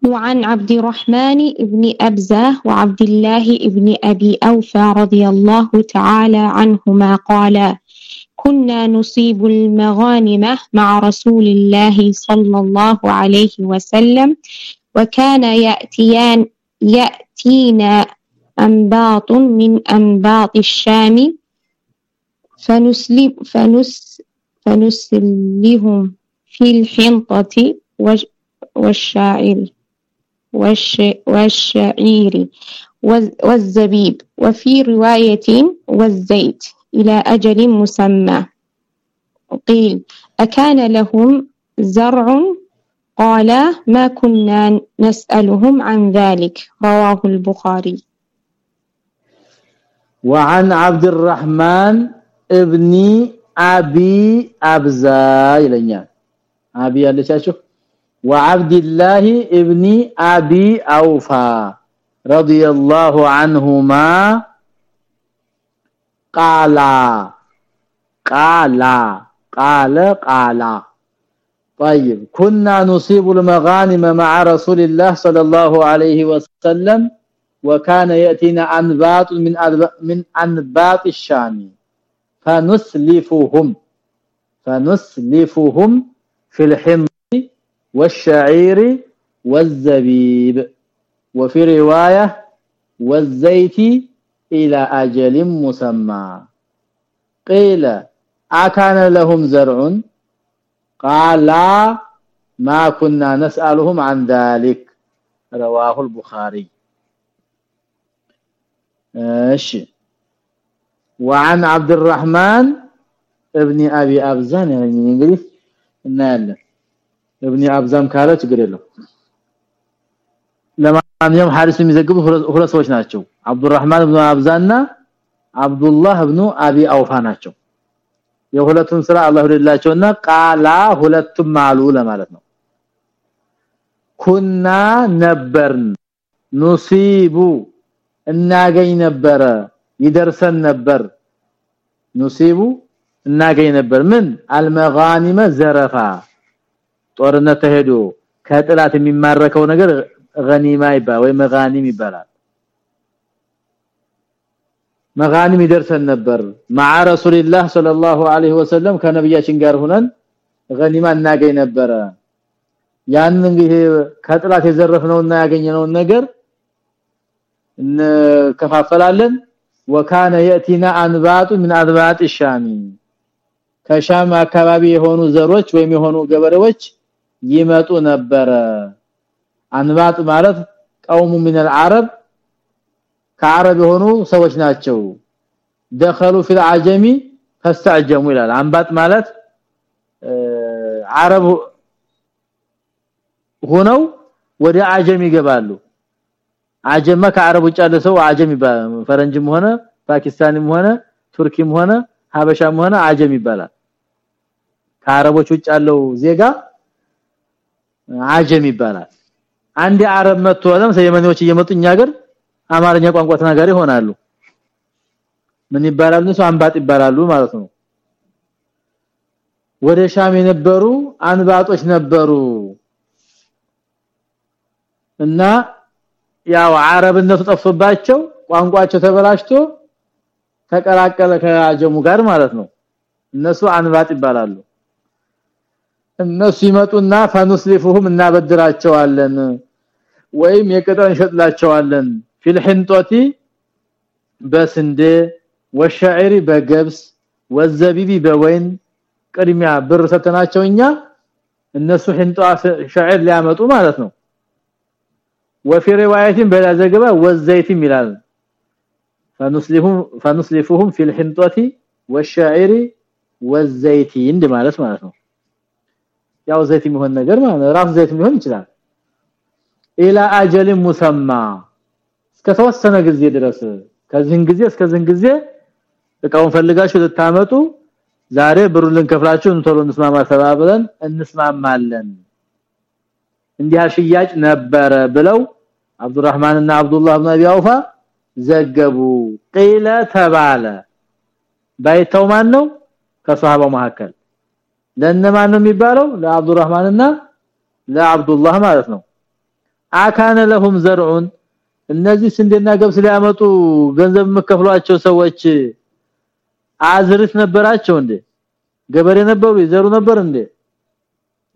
وعن عبد الرحمن ابن أبزة وعبد الله ابن أبي أوفى رضي الله تعالى عنهما قال كنا نصيب المغانم مع رسول الله صلى الله عليه وسلم وكان يأتيان يأتينا أنباط من أنباط الشام فنسلب فنس فنسلهم في الحنطة والشاعر والشعير والزبيب وفي رواية والزيت إلى أجل مسمى. قيل أكان لهم زرع قال ما كنا نسألهم عن ذلك. رواه البخاري. وعن عبد الرحمن ابن أبي أبزا إلينا. أبي ألشاشو وعبد الله ابن أبي أوفا رضي الله عنهما قال قال قال قال, قال طيب. كنا نصيب المغانم مع رسول الله صلى الله عليه وسلم وكان يأتينا انباط من من انباط الشام. فنسلفهم. فنسلفهم في الحمض والشعير والزبيب. وفي رواية والزيت إلى أجل مسمى. قيل أكان لهم زرع قال ما كنا نسالهم عن ذلك رواه البخاري ماشي وعن عبد الرحمن ابن ابي ابزان يعني እንግዲህ እናያለን ابن ابزام ካለ ችግር የለው ለማንኛውም ሐዲስ የሚዘግቡ ሁለት ሰዎች ናቸው አብዱራህማን ኢብኑ አብዛና አብዱላህ ኢብኑ አቢ አውፋ ናቸው የሁለቱም ስራ አላህ ይወደላቸውና ቃላ ሁለቱም አሉ ለማለት ነው። ኩና ነበርን ኑሲቡ እናገኝ ነበረ ይደርሰን ነበር። ኑሲቡ እናገኝ ነበር። ምን? አልመጋኒመ ዘረፋ ጦርነት ተሄዶ ከጥላት የሚማረከው ነገር ገኒማ ይባላል ወይ መጋኒም ይባላል መጋኒም ይደርሰን ነበር مع رسول الله صلى الله عليه وسلم ከነብያችን ጋር ሆነን ገኒማ እናገኝ ነበረ ያን እንግዲህ ከጥላት የዘረፍነውና ያገኘነውን ነገር እንከፋፈላለን وكان ياتينا انباط من انباط الشام ከሻም አካባቢ የሆኑ ዘሮች ወይም የሆኑ ገበሬዎች ይመጡ ነበረ አንባጥ ማለት ቀውሙ من العرب ከአረብ የሆኑ ሰዎች ናቸው دخلوا في العجم فاستعجموا ይላል አንባጥ ማለት አረብ ሆነው ወደ አጀም ይገባሉ አጀመ ከአረብ ውጭ ያለ ሰው አጀም ይባላል ፈረንጅም ሆነ ፓኪስታንም ሆነ ቱርኪም ሆነ ሀበሻም ሆነ አጀም ይባላል ከአረቦች ውጭ ያለው ዜጋ አጀም ይባላል አንድ አረብ መጥቶ ለምሳሌ የመኔዎች እየመጡ እኛ ሀገር አማርኛ ቋንቋ ተናጋሪ ሆናሉ ምን ይባላሉ? እነሱ አንባጥ ይባላሉ ማለት ነው። ወደ ሻም የነበሩ አንባጦች ነበሩ። እና ያው አረብነቱ ጠፍቶባቸው ቋንቋቸው ተበላሽቶ ተቀላቀለ ከአጀሙ ጋር ማለት ነው። እነሱ አንባጥ ይባላሉ። እነሱ ይመጡና ፈኑስሊፉሁም እናበድራቸዋለን ወይም የቅጠን እንሸጥላቸዋለን ፊልህንጦቲ በስንዴ ወሻዒሪ በገብስ ወዘቢቢ በወይን ቅድሚያ ብር ሰተናቸው እኛ እነሱ ህንጧ ሻዒር ሊያመጡ ማለት ነው وفي روايه بلا ዘገባ ወዘይትም ይላል فنسلفهم فنسلفهم في الحنطه والشعير والزيت እንደ ማለት ማለት ነው ያው ዘይት የሚሆን ነገር ማለት ራስ ዘይት ሊሆን ይችላል ኢላ አጀል ሙሰማ እስከተወሰነ ጊዜ ድረስ። ከዚህን ጊዜ እስከዚህን ጊዜ እቃውን ፈልጋችሁ ልታመጡ ዛሬ ብሩን ልንከፍላችሁ እንቶሎ እንስማማ ተባብለን እንስማማለን። እንዲያ ሽያጭ ነበረ ብለው አብዱራህማንና አብዱላህ ኢብኑ አቢ አውፋ ዘገቡ። ቂለ ተባለ። ባይተው ማን ነው? ከሷሃባው መካከል። ለነማን ነው የሚባለው? ለአብዱራህማንና ለአብዱላህ ማለት ነው። አካነ ለሁም ዘርዑን እነዚህ ስንዴና ገብስ ሊያመጡ ገንዘብ መከፍሏቸው ሰዎች አዝርት ነበራቸው እንዴ? ገበሬ ነበሩ? ይዘሩ ነበር እንዴ?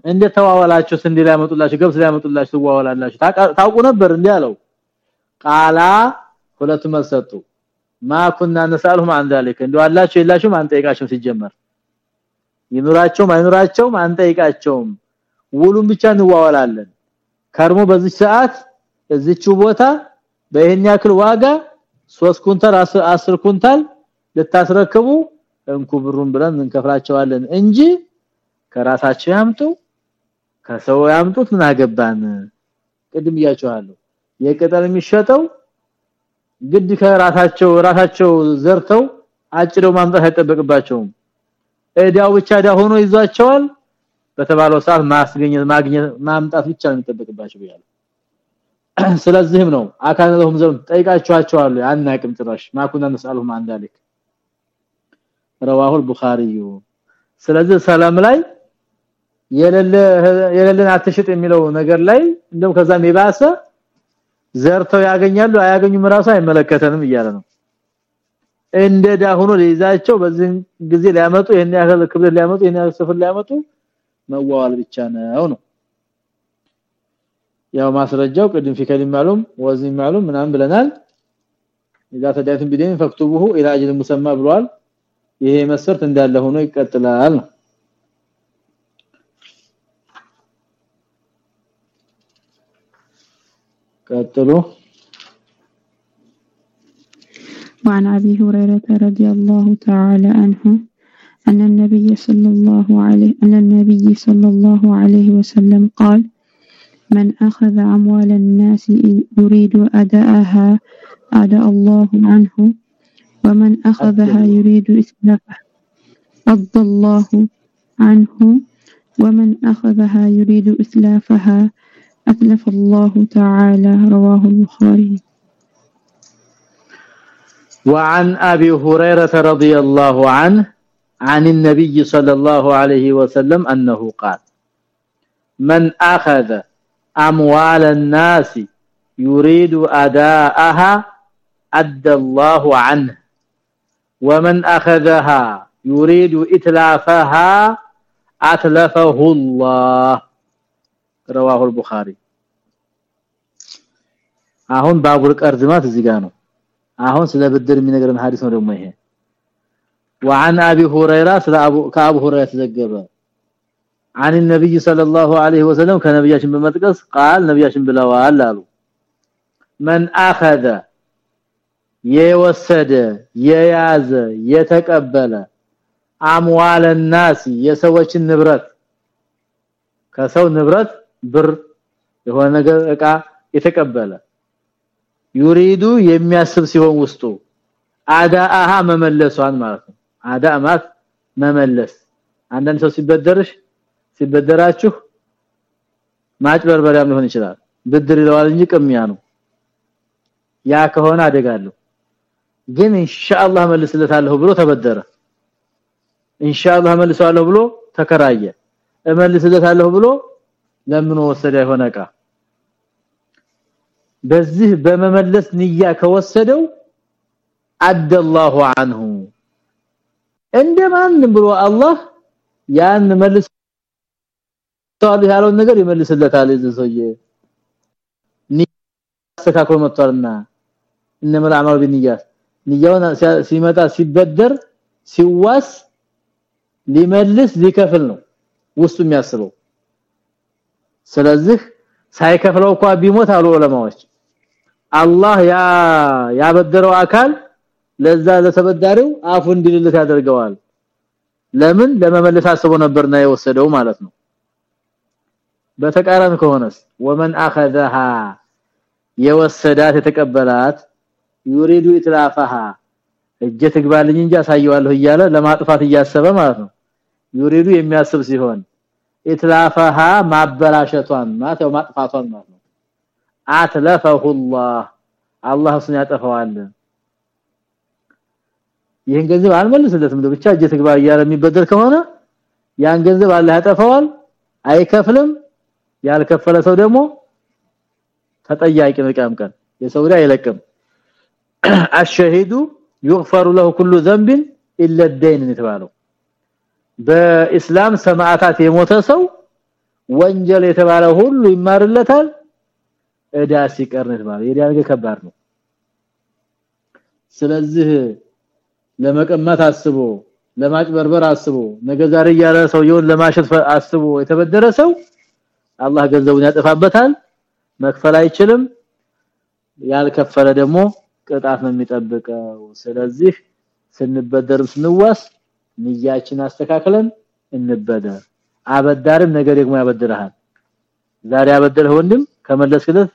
እንዴ ተዋዋላችሁ ስንዴ ሊያመጡላችሁ ገብስ ሊያመጡላችሁ ተዋዋላላችሁ ታውቁ ነበር እንዴ አለው። ቃላ ሁለቱ መሰጡ ማኩና ነሳልሁም አንዳለከ እንደው አላችሁ የላችሁም? አንጠይቃችሁም ሲጀመር። ይኑራቸውም አይኑራቸውም አንጠይቃቸውም። ውሉን ብቻ እንዋዋላለን ከርሞ በዚህ ሰዓት እዚቹ ቦታ በይሄን ያክል ዋጋ 3 ኩንታል 10 ኩንታል ልታስረክቡ እንኩ ብሩን ብለን እንከፍላቸዋለን እንጂ ከራሳቸው ያምጡ ከሰው ያምጡት ምን አገባን? ቅድም እያቸዋለሁ የቅጠል የሚሸጠው ግድ ከራሳቸው ራሳቸው ዘርተው አጭደው ማምጣት አይጠበቅባቸውም። እዳው ብቻ ዳ ሆኖ ይዟቸዋል። በተባለው ሰዓት ማስገኘት ማግኘት ማምጣት ብቻ ነው የሚጠበቅባቸው ይላል ስለዚህም ነው አካን ለሁም ዘም ጠይቃቸዋቸዋል አናቅም ጥራሽ ማኩና ነስአሉም አንዳልክ رواه البخاري ስለዚህ ሰላም ላይ የለለ የለለን አትሽጥ የሚለው ነገር ላይ እንደም ከዛም የባሰ ዘርተው ያገኛሉ አያገኙም ራሱ አይመለከተንም እያለ ነው እንደዳ ሆኖ ለይዛቸው በዚህ ጊዜ ሊያመጡ ይሄን ያህል ክብር ሊያመጡ ይሄን ያህል ስፍር ሊያመጡ መዋዋል ብቻ ነው ነው ያው ማስረጃው ቅድም ፊከል ማሉም ወዚህ ማሉም ምናምን ብለናል اذا تدعيتم بدين فاكتبوه الى اجل مسمى ብሏል ይሄ መስፈርት እንዳለ ሆኖ ይቀጥላል ነው ቀጥሉ وعن ابي هريره رضي الله تعالى عنه أن النبي صلى الله عليه أن النبي صلى الله عليه وسلم قال من أخذ أموال الناس يريد أداءها أداء الله عنه. ومن أخذها يريد إسلافها رضى الله عنه. ومن أخذها يريد إسلافها. أتلف الله تعالى رواه البخاري. وعن أبي هريرة رضي الله عنه عن النبي صلى الله عليه وسلم أنه قال من أخذ اموال الناس يريد اداءها ادى الله عنه ومن اخذها يريد اتلافها اتلفه الله رواه البخاري አሁን ባቡር ቀርዝማት እዚህ ጋር ነው አሁን ስለ ብድር የሚነገረን ሐዲስ ነው ደግሞ ይሄ وعن ابي هريره ስለ አቡ ከአቡ هريره ተዘገበ عن النبي صلى الله عليه وسلم ከነብያችን በመጥቀስ ቃል ነብያችን ብለዋል አሉ من اخذ የወሰደ የያዘ የተቀበለ አምዋል الناس የሰዎችን ንብረት ከሰው ንብረት ብር የሆነ ነገር እቃ የተቀበለ ዩሪዱ የሚያስብ ሲሆን ውስጡ አዳአሃ መመለሷን ማለት ነው አዳ ማለት መመለስ አንዳንድ ሰው ሲበደርሽ ሲበደራችሁ ማጭበርበሪያም ሊሆን ይችላል። ብድር ይለዋል እንጂ ቅሚያ ነው። ያ ከሆነ አደጋለሁ ግን ኢንሻአላህ መልስለታለሁ ብሎ ተበደረ። ኢንሻአላህ መልሰዋለሁ ብሎ ተከራየ። እመልስለታለሁ ብሎ ለምን ወሰደ የሆነ እቃ። በዚህ በመመለስ ንያ ከወሰደው አደላሁ አንሁ። እንደማን ብሎ አላህ ያን መልስ ታዲያ ያለውን ነገር ይመልስለታል እዚህ ሰውዬ። ንያስተካክሎ መጥቷልና እነመል አማል በንያት ንያውን ሲመጣ ሲበደር ሲዋስ ሊመልስ ሊከፍል ነው ውስጡ የሚያስበው። ስለዚህ ሳይከፍለው ቢሞት አሉ ዑለማዎች። አላህ ያ ያበደረው አካል ለዛ ለተበዳሪው አፉ እንዲልለት ያደርገዋል። ለምን? ለመመለስ አስቦ ነበርና የወሰደው ማለት ነው በተቃራኒ ከሆነስ ወመን اخذها የወሰዳት የተቀበላት ዩሪዱ ኢትላፈሃ እጀ ትግባልኝ እንጂ አሳየዋለሁ እያለ ለማጥፋት እያሰበ ማለት ነው። ዩሪዱ የሚያስብ ሲሆን ኢትላፈሃ ማበላሸቷን ማለት ማጥፋቷን ማለት ነው። አትለፈሁ አላህ እሱን ያጠፋዋል። ይሄን ገንዘብ አልመልስለትም ብቻ እጀ ትግባ እያለ የሚበደል ከሆነ ያን ገንዘብ አላህ ያጠፋዋል አይከፍልም። ያልከፈለ ሰው ደግሞ ተጠያቂ ነው ቀን የሰው ላይ አይለቅም አሽሂዱ يغفر له كل ذنب الا الدين የተባለው በእስላም ሰማዕታት የሞተ ሰው ወንጀል የተባለ ሁሉ ይማርለታል እዳ ሲቀር ነው የተባለው የዳ ነገር ከባድ ነው ስለዚህ ለመቀማት አስቦ ለማጭበርበር አስቦ ነገ ዛሬ ያለ ሰውየውን ለማሸት አስቦ የተበደረ ሰው አላህ ገንዘቡን ያጠፋበታል መክፈል አይችልም። ያልከፈለ ደግሞ ቅጣት ነው የሚጠብቀው። ስለዚህ ስንበደርም ስንዋስ ንያችን አስተካክለን እንበደር። አበዳርም ነገ ደግሞ ያበድርሃል። ዛሬ ያበደረህ ወንድም ከመለስክለት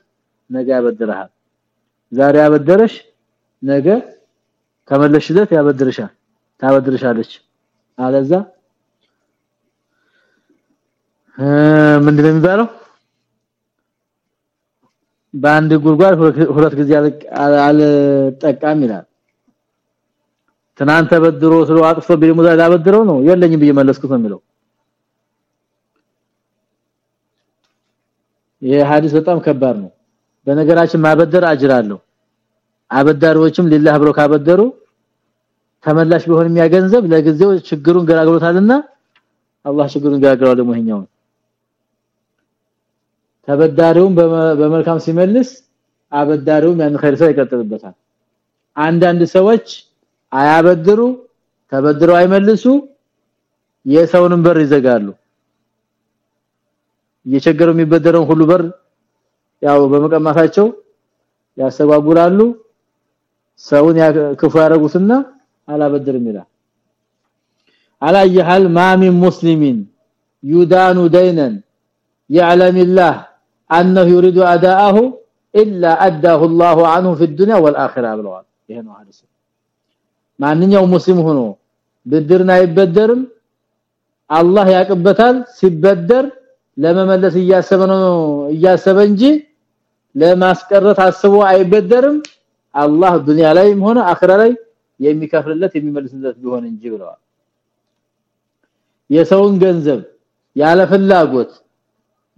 ነገ ያበድርሃል። ዛሬ ያበደረሽ ነገ ከመለሽለት ያበድርሻል ታበድርሻለች። አለዛ ምንድነው የሚባለው? በአንድ ጉርጓድ ሁለት ጊዜ አልጠቃም ይላል። ትናንት ተበድሮ ስለ አጥፎ ቢልሙዛ ላበድረው ነው? የለኝም ብዬ መለስኩት ነው የሚለው። ይሄ ሐዲስ በጣም ከባድ ነው። በነገራችን ማበደር አጅራለሁ አበዳሪዎችም ሊላህ ብሎ ካበደሩ ተመላሽ ቢሆን የሚያገንዘብ ለጊዜው ችግሩን ገራግሮታልና አላህ ችግሩን ደግሞ ይሄኛው ተበዳሪውን በመልካም ሲመልስ አበዳሪውም ያን ኸይር ሰው ይቀጥልበታል አንዳንድ ሰዎች አያበድሩ ተበድረው አይመልሱ የሰውንም በር ይዘጋሉ እየቸገረው የሚበደረውን ሁሉ በር ያው በመቀማታቸው ያሰጓጉላሉ ሰውን ክፉ ያረጉትና አላበድርም ይላል አላየሃል ማሚ ሙስሊሚን ዩዳኑ ደይነን يعلم الله انه يريد اداءه الا اداه الله عنه في الدنيا والاخره ብለዋል ይሄ ነው ሐዲስ ማንኛው ሙስሊም ሆኖ ብድርና አይበደርም አላህ ያቀበታል ሲበደር ለመመለስ እያሰበ ነው እያሰበ እንጂ ለማስቀረት አስቦ አይበደርም አላህ ዱንያ ላይም ሆነ አኺራ ላይ የሚከፍልለት የሚመልስለት ቢሆን እንጂ ብለዋል የሰውን ገንዘብ ያለ ፍላጎት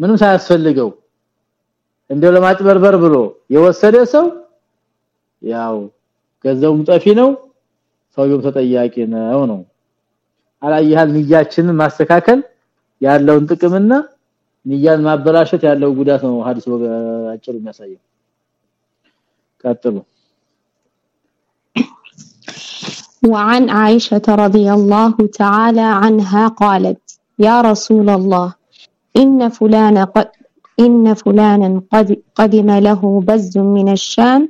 ምንም ሳያስፈልገው እንደው ለማጭበርበር ብሎ የወሰደ ሰው ያው ገንዘቡም ጠፊ ነው ሰውየው ተጠያቂ ነው ነው አላየሃል ንያችንን ማስተካከል ያለውን ጥቅምና ንያን ማበላሸት ያለው ጉዳት ነው ሐዲስ አጭሩ የሚያሳየው ቀጥሉ وعن عائشة رضي الله تعالى عنها قالت يا رسول الله إن فلان قد إن فلانا قد قدم له بز من الشام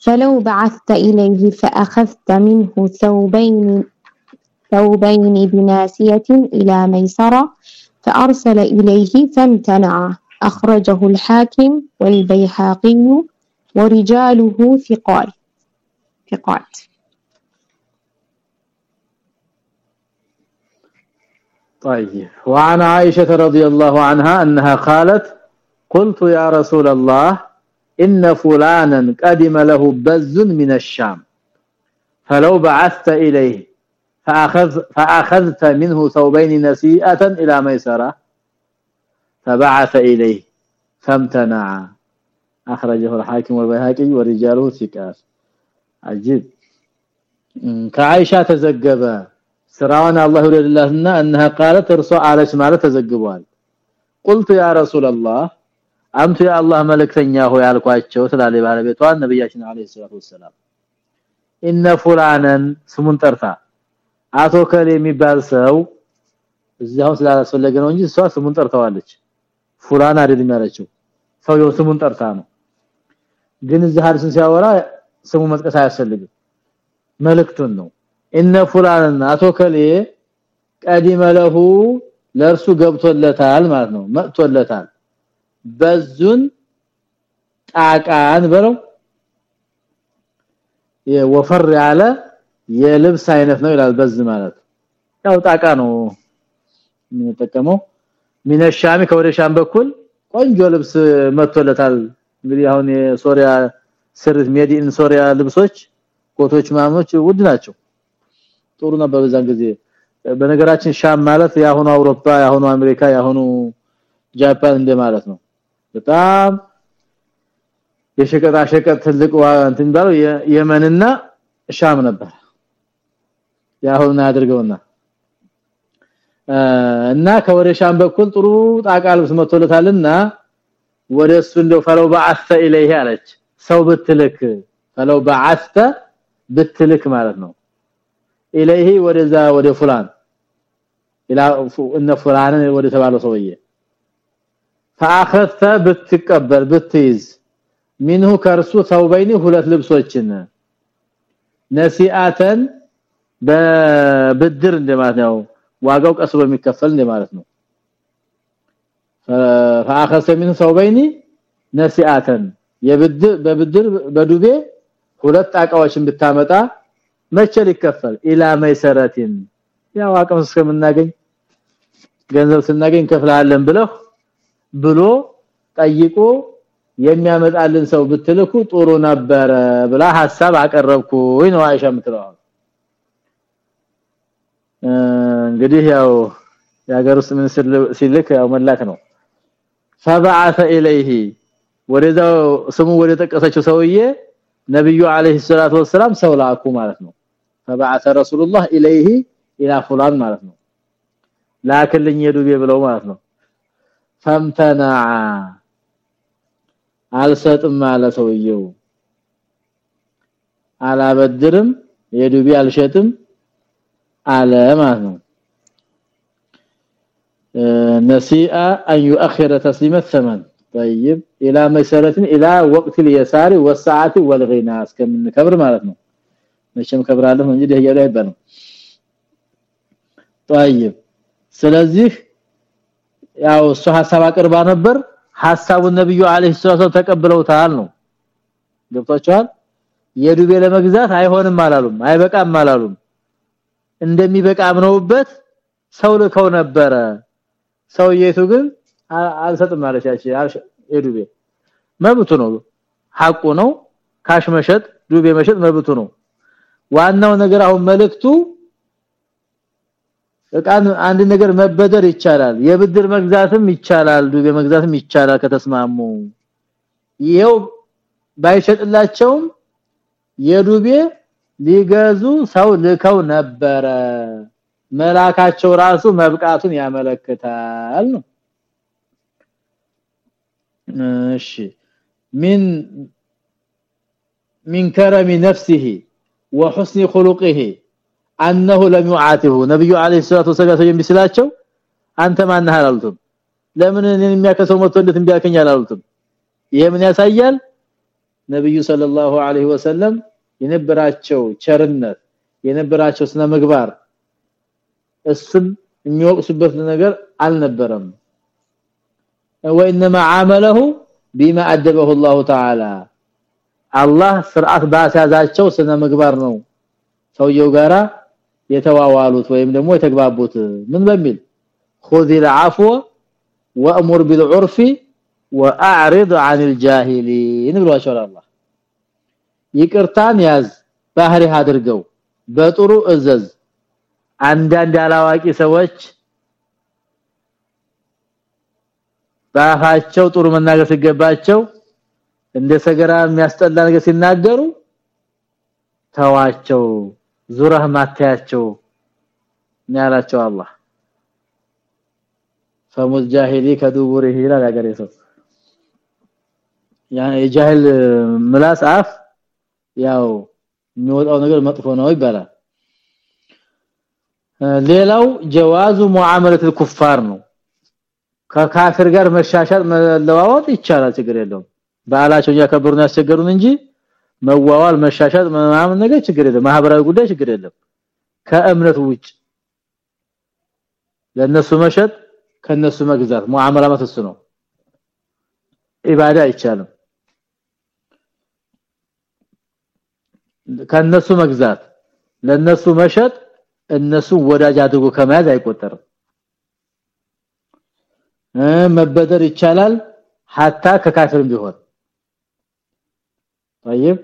فلو بعثت إليه فأخذت منه ثوبين ثوبين بناسية إلى ميسرة فأرسل إليه فامتنع أخرجه الحاكم والبيحاقي ورجاله ثقال ثقات. طيب. وعن عائشة رضي الله عنها أنها قالت قلت يا رسول الله إن فلانا قدم له بز من الشام فلو بعثت إليه فأخذ فأخذت منه ثوبين نسيئة إلى ميسرة فبعث إليه فامتنع. أخرجه الحاكم والبيهقي ورجاله ثقات. عجيب. كعائشة تزغب سرانا الله لله أنها قالت ارسل على شمال تزغبوا قلت يا رسول الله አንተ የአላህ መልእክተኛ ሆይ አልኳቸው ስላለ ባለቤቷ ነብያችን አለይሂ ሰላቱ ወሰለም ኢነ ፉላነን ስሙን ጠርታ አቶ ከሌ የሚባል ሰው እዚያው ስላስፈለገ ነው እንጂ እሷ ስሙን ጠርታዋለች ፉላን አይደለም ያለችው ሰውየው ስሙን ጠርታ ነው። ግን እዚህ ሐዲስን ሲያወራ ስሙ መጥቀስ አያስፈልግም መልእክቱን ነው። እነ ፉላንና አቶ ከሌ ቀዲመ ለሁ ለርሱ ገብቶለታል ማለት ነው መጥቶለታል በዙን ጣቃን በለው። የወፈር ያለ የልብስ አይነት ነው ይላል በዝ ማለት። ያው ጣቃ ነው የምንጠቀመው። ሚነሻሚ ከወደ ሻም በኩል ቆንጆ ልብስ መጥቶለታል። እንግዲህ አሁን የሶሪያ ስርት ሜዲን ሶሪያ ልብሶች ኮቶች ማሞች ውድ ናቸው። ጥሩ ነበር በዛን ጊዜ። በነገራችን ሻም ማለት ያሁኑ አውሮፓ ያሁኑ አሜሪካ ያሁኑ ጃፓን እንደማለት ነው በጣም የሸቀጣ ሸቀጥ ትልቅ እንትን ባለው የመንና ሻም ነበር። ያሁን አድርገውና እና ከወደ ሻም በኩል ጥሩ ጣቃ ልብስ መጥቶለታልና ወደሱ እንደው ፈለው በአስተ ኢለይህ አለች። ሰው ብትልክ ፈለው በአስተ ብትልክ ማለት ነው። ኢለይህ ወደዛ ወደ ፉላን ኢላ እነ ፉላን ወደ ተባለው ሰውዬ فاخذت ብትቀበል ብትይዝ منه ከርሱ ثوبين ሁለት ልብሶችን ነሲአተን በብድር እንደማለት ነው ዋጋው ቀስ በሚከፈል እንደማለት ነው فاخذ منه ثوبين ነሲአተን የብድር በብድር በዱቤ ሁለት አቃዎችን ብታመጣ መቼ ሊከፈል ኢላ መይሰረቲን ያው አቅም እስከምናገኝ ገንዘብ ስናገኝ ከፍላለን ብለው ብሎ ጠይቆ የሚያመጣልን ሰው ብትልኩ ጥሩ ነበረ ብላ ሐሳብ አቀረብኩኝ ነው አይሻ የምትለው እንግዲህ ያው የሀገር ውስጥ ሚኒስትር ሲልክ ያው መላክ ነው فبعث اليه ወደዛው ስሙ ወደ ጠቀሰችው ሰውዬ ነብዩ አለይሂ ሰላቱ ወሰለም ሰው ላኩ ማለት ነው فبعث رسول الله اليه الى فلان ማለት ነው ላክልኝ የዱቤ ብለው ማለት ነው ፈምተና አልሰጥም አለ ሰውየው አላበድርም የዱቤ አልሸጥም አለ ማለት ነው نسيء ان يؤخر تسليم الثمن طيب الى مساله الى وقت اليسار والساعه والغنى እስከምን ከብር ማለት ነው መቼም ከብራለሁ እንጂ ደህያ ላይ አይባልም طيب ስለዚህ ያው እሱ ሐሳብ አቅርባ ነበር። ሐሳቡን ነብዩ አለይሂ ሰላቱ ተቀብለውታል ነው። ገብቷቸዋል የዱቤ ለመግዛት አይሆንም አላሉም አይበቃም አላሉም። እንደሚበቃ አምነውበት ሰው ልከው ነበረ። ሰውየቱ ግን አልሰጥም ማለቻች የዱቤ። መብቱ ነው ሐቁ ነው። ካሽ መሸጥ ዱቤ መሸጥ መብቱ ነው። ዋናው ነገር አሁን መልእክቱ እቃን አንድ ነገር መበደር ይቻላል የብድር መግዛትም ይቻላል ዱቤ መግዛትም ይቻላል ከተስማሙ ይሄው ባይሸጥላቸውም የዱቤ ሊገዙ ሰው ልከው ነበረ መላካቸው ራሱ መብቃቱን ያመለክታል ነው እሺ من من كرم نفسه وحسن خلقه انه لم يعاتبه ነብዩ አለይሂ ሰላቱ ወሰለም የሚስላቸው አንተ ማን ነህ አላሉትም ለምን እኔን የሚያከሰው መጥቶ እንዴት እንዲያከኝ አላሉትም ይሄ ምን ያሳያል ነብዩ ሰለላሁ ዐለይሂ ወሰለም የነበራቸው ቸርነት የነበራቸው ስነ ምግባር እሱም የሚወቅሱበት ነገር አልነበረም ወኢንማ عامله بما ادبه الله تعالى አላህ ስርዓት ባሳዛቸው ስነ ምግባር ነው ሰውየው ጋራ የተዋዋሉት ወይም ደግሞ የተግባቡት ምን በሚል خذ العفو وامر بالعرف واعرض عن الجاهلين ብሏቸው አላህ ይቅርታን ያዝ ባህሪ አድርገው በጥሩ እዘዝ አንዳንድ አላዋቂ ሰዎች ባፋቸው ጥሩ መናገር ሲገባቸው እንደ ሰገራ የሚያስጠላ ነገር ሲናገሩ ተዋቸው ዙረህ ማታያቸው ያላቸው አላህ ፈሙዝ ጃሂሊ ከዱቡሪሂ ይላል ያገሬ ሰው ያ የጃሂል ምላስ አፍ ያው የሚወጣው ነገር መጥፎ ነው ይባላል ሌላው ጀዋዙ ሙዓመለት الكفار ነው ከካፍር ጋር መሻሻል መለዋወጥ ይቻላል ችግር የለውም ባላቸው ያከብሩን ያስቸገሩን እንጂ መዋዋል መሻሻጥ ምናምን ነገር ችግር የለም ማህበራዊ ጉዳይ ችግር የለም ከእምነት ውጭ ለነሱ መሸጥ ከነሱ መግዛት ሙአመላ ማለት ነው ኢባዳ አይቻልም ከነሱ መግዛት ለነሱ መሸጥ እነሱ ወዳጅ አድርጎ ከመያዝ አይቆጠርም መበደር ይቻላል ሐታ ከካፍርም ቢሆን طيب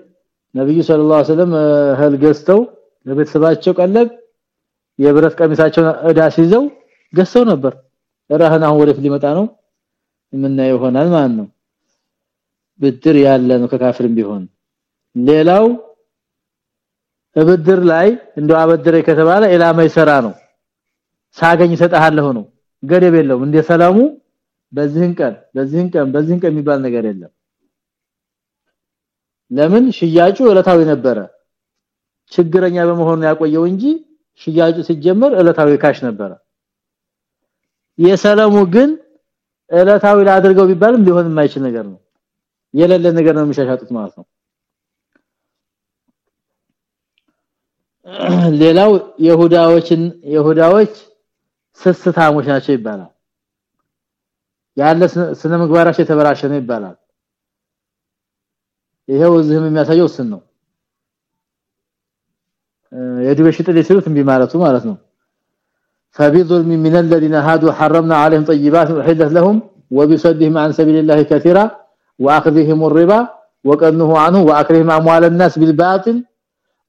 ነብዩ ሰለላሁ ዐለይሂ ወሰለም ገዝተው ለቤተሰባቸው ቀለብ የብረት ቀሚሳቸውን እዳ ሲይዘው ገዝተው ነበር። ረህና አሁን ወደፊት ሊመጣ ነው የምናየው ይሆናል ማለት ነው። ብድር ያለ ነው ከካፍርም ቢሆን። ሌላው ብድር ላይ እንደው አበድሬ ከተባለ ኢላማ ይሰራ ነው። ሳገኝ ሰጣለሁ ነው። ገደብ የለውም። እንደ ሰላሙ በዚህን ቀን በዚህን ቀን በዚህን ቀን የሚባል ነገር የለም ለምን? ሽያጩ እለታዊ ነበረ። ችግረኛ በመሆኑ ያቆየው እንጂ ሽያጩ ሲጀመር እለታዊ ካሽ ነበረ። የሰላሙ ግን እለታዊ ላድርገው ቢባልም ሊሆን የማይችል ነገር ነው። የሌለ ነገር ነው የሚሻሻጡት ማለት ነው። ሌላው የሁዳዎችን የሁዳዎች ስስታሞች ናቸው ይባላል። ያለ ስነ ምግባራቸው የተበላሸ ነው ይባላል ይሄው እዚህም የሚያሳየው እሱን ነው የዱቤ ሽጥል ሲሉት እንቢ ማለቱ ማለት ነው فبظلم من الذين هادوا حرمنا عليهم طيبات احلت لهم وبصدهم عن سبيل الله كثيرا واخذهم الربا وقنه عنه واكلهم اموال الناس بالباطل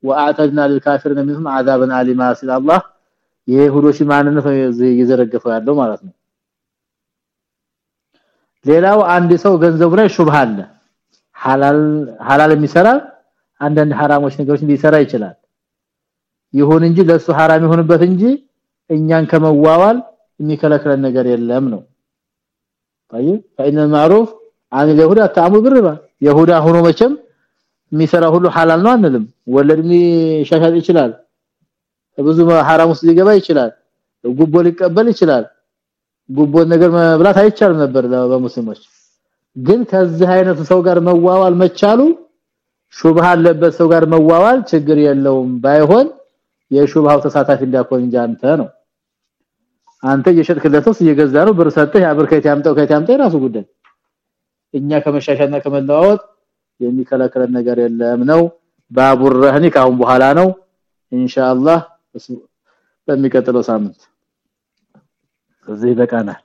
واعتدنا للكافرين منهم عذابا اليما سل الله የይሁዶች ማንነት እየዘረገፈው ያለው ማለት ነው ሌላው አንድ ሰው ገንዘቡ ላይ ሹብሃ አለ ሐላል ሐላል የሚሰራ አንዳንድ ሐራሞች ነገሮች ሊሰራ ይችላል ይሁን እንጂ ለሱ ሐራም ይሆንበት እንጂ እኛን ከመዋዋል የሚከለክለን ነገር የለም ነው طيب فإن المعروف عن اليهود التعامل بالربا يهودا ሆኖ መቼም የሚሰራ ሁሉ ሐላል ነው አንልም ወለድ ሻሻል ይችላል ብዙ ሐራም ውስጥ ሊገባ ይችላል ጉቦ ሊቀበል ይችላል ጉቦ ነገር መብላት አይቻልም ነበር በሙስሊሞች ግን ከዚህ አይነቱ ሰው ጋር መዋዋል መቻሉ ሹብሃ አለበት ሰው ጋር መዋዋል ችግር የለውም ባይሆን የሹብሃው ተሳታፊ እንዳኮን እንጂ አንተ ነው። አንተ የሸጥክለተው እየገዛ ነው ብር ሰጥተህ ያብር ከየት ያምጣው ከየት የራሱ ጉዳይ። እኛ ከመሻሻልና ከመለዋወጥ የሚከለክለን ነገር የለም ነው። ባቡር ረህኒ ካሁን በኋላ ነው። ኢንሻአላህ በሚቀጥለው ሳምንት እዚህ በቃናል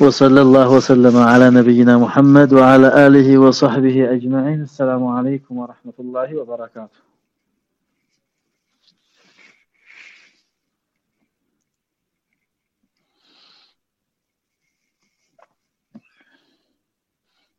وصلى الله وسلم على نبينا محمد وعلى آله وصحبه أجمعين. السلام عليكم ورحمة الله وبركاته.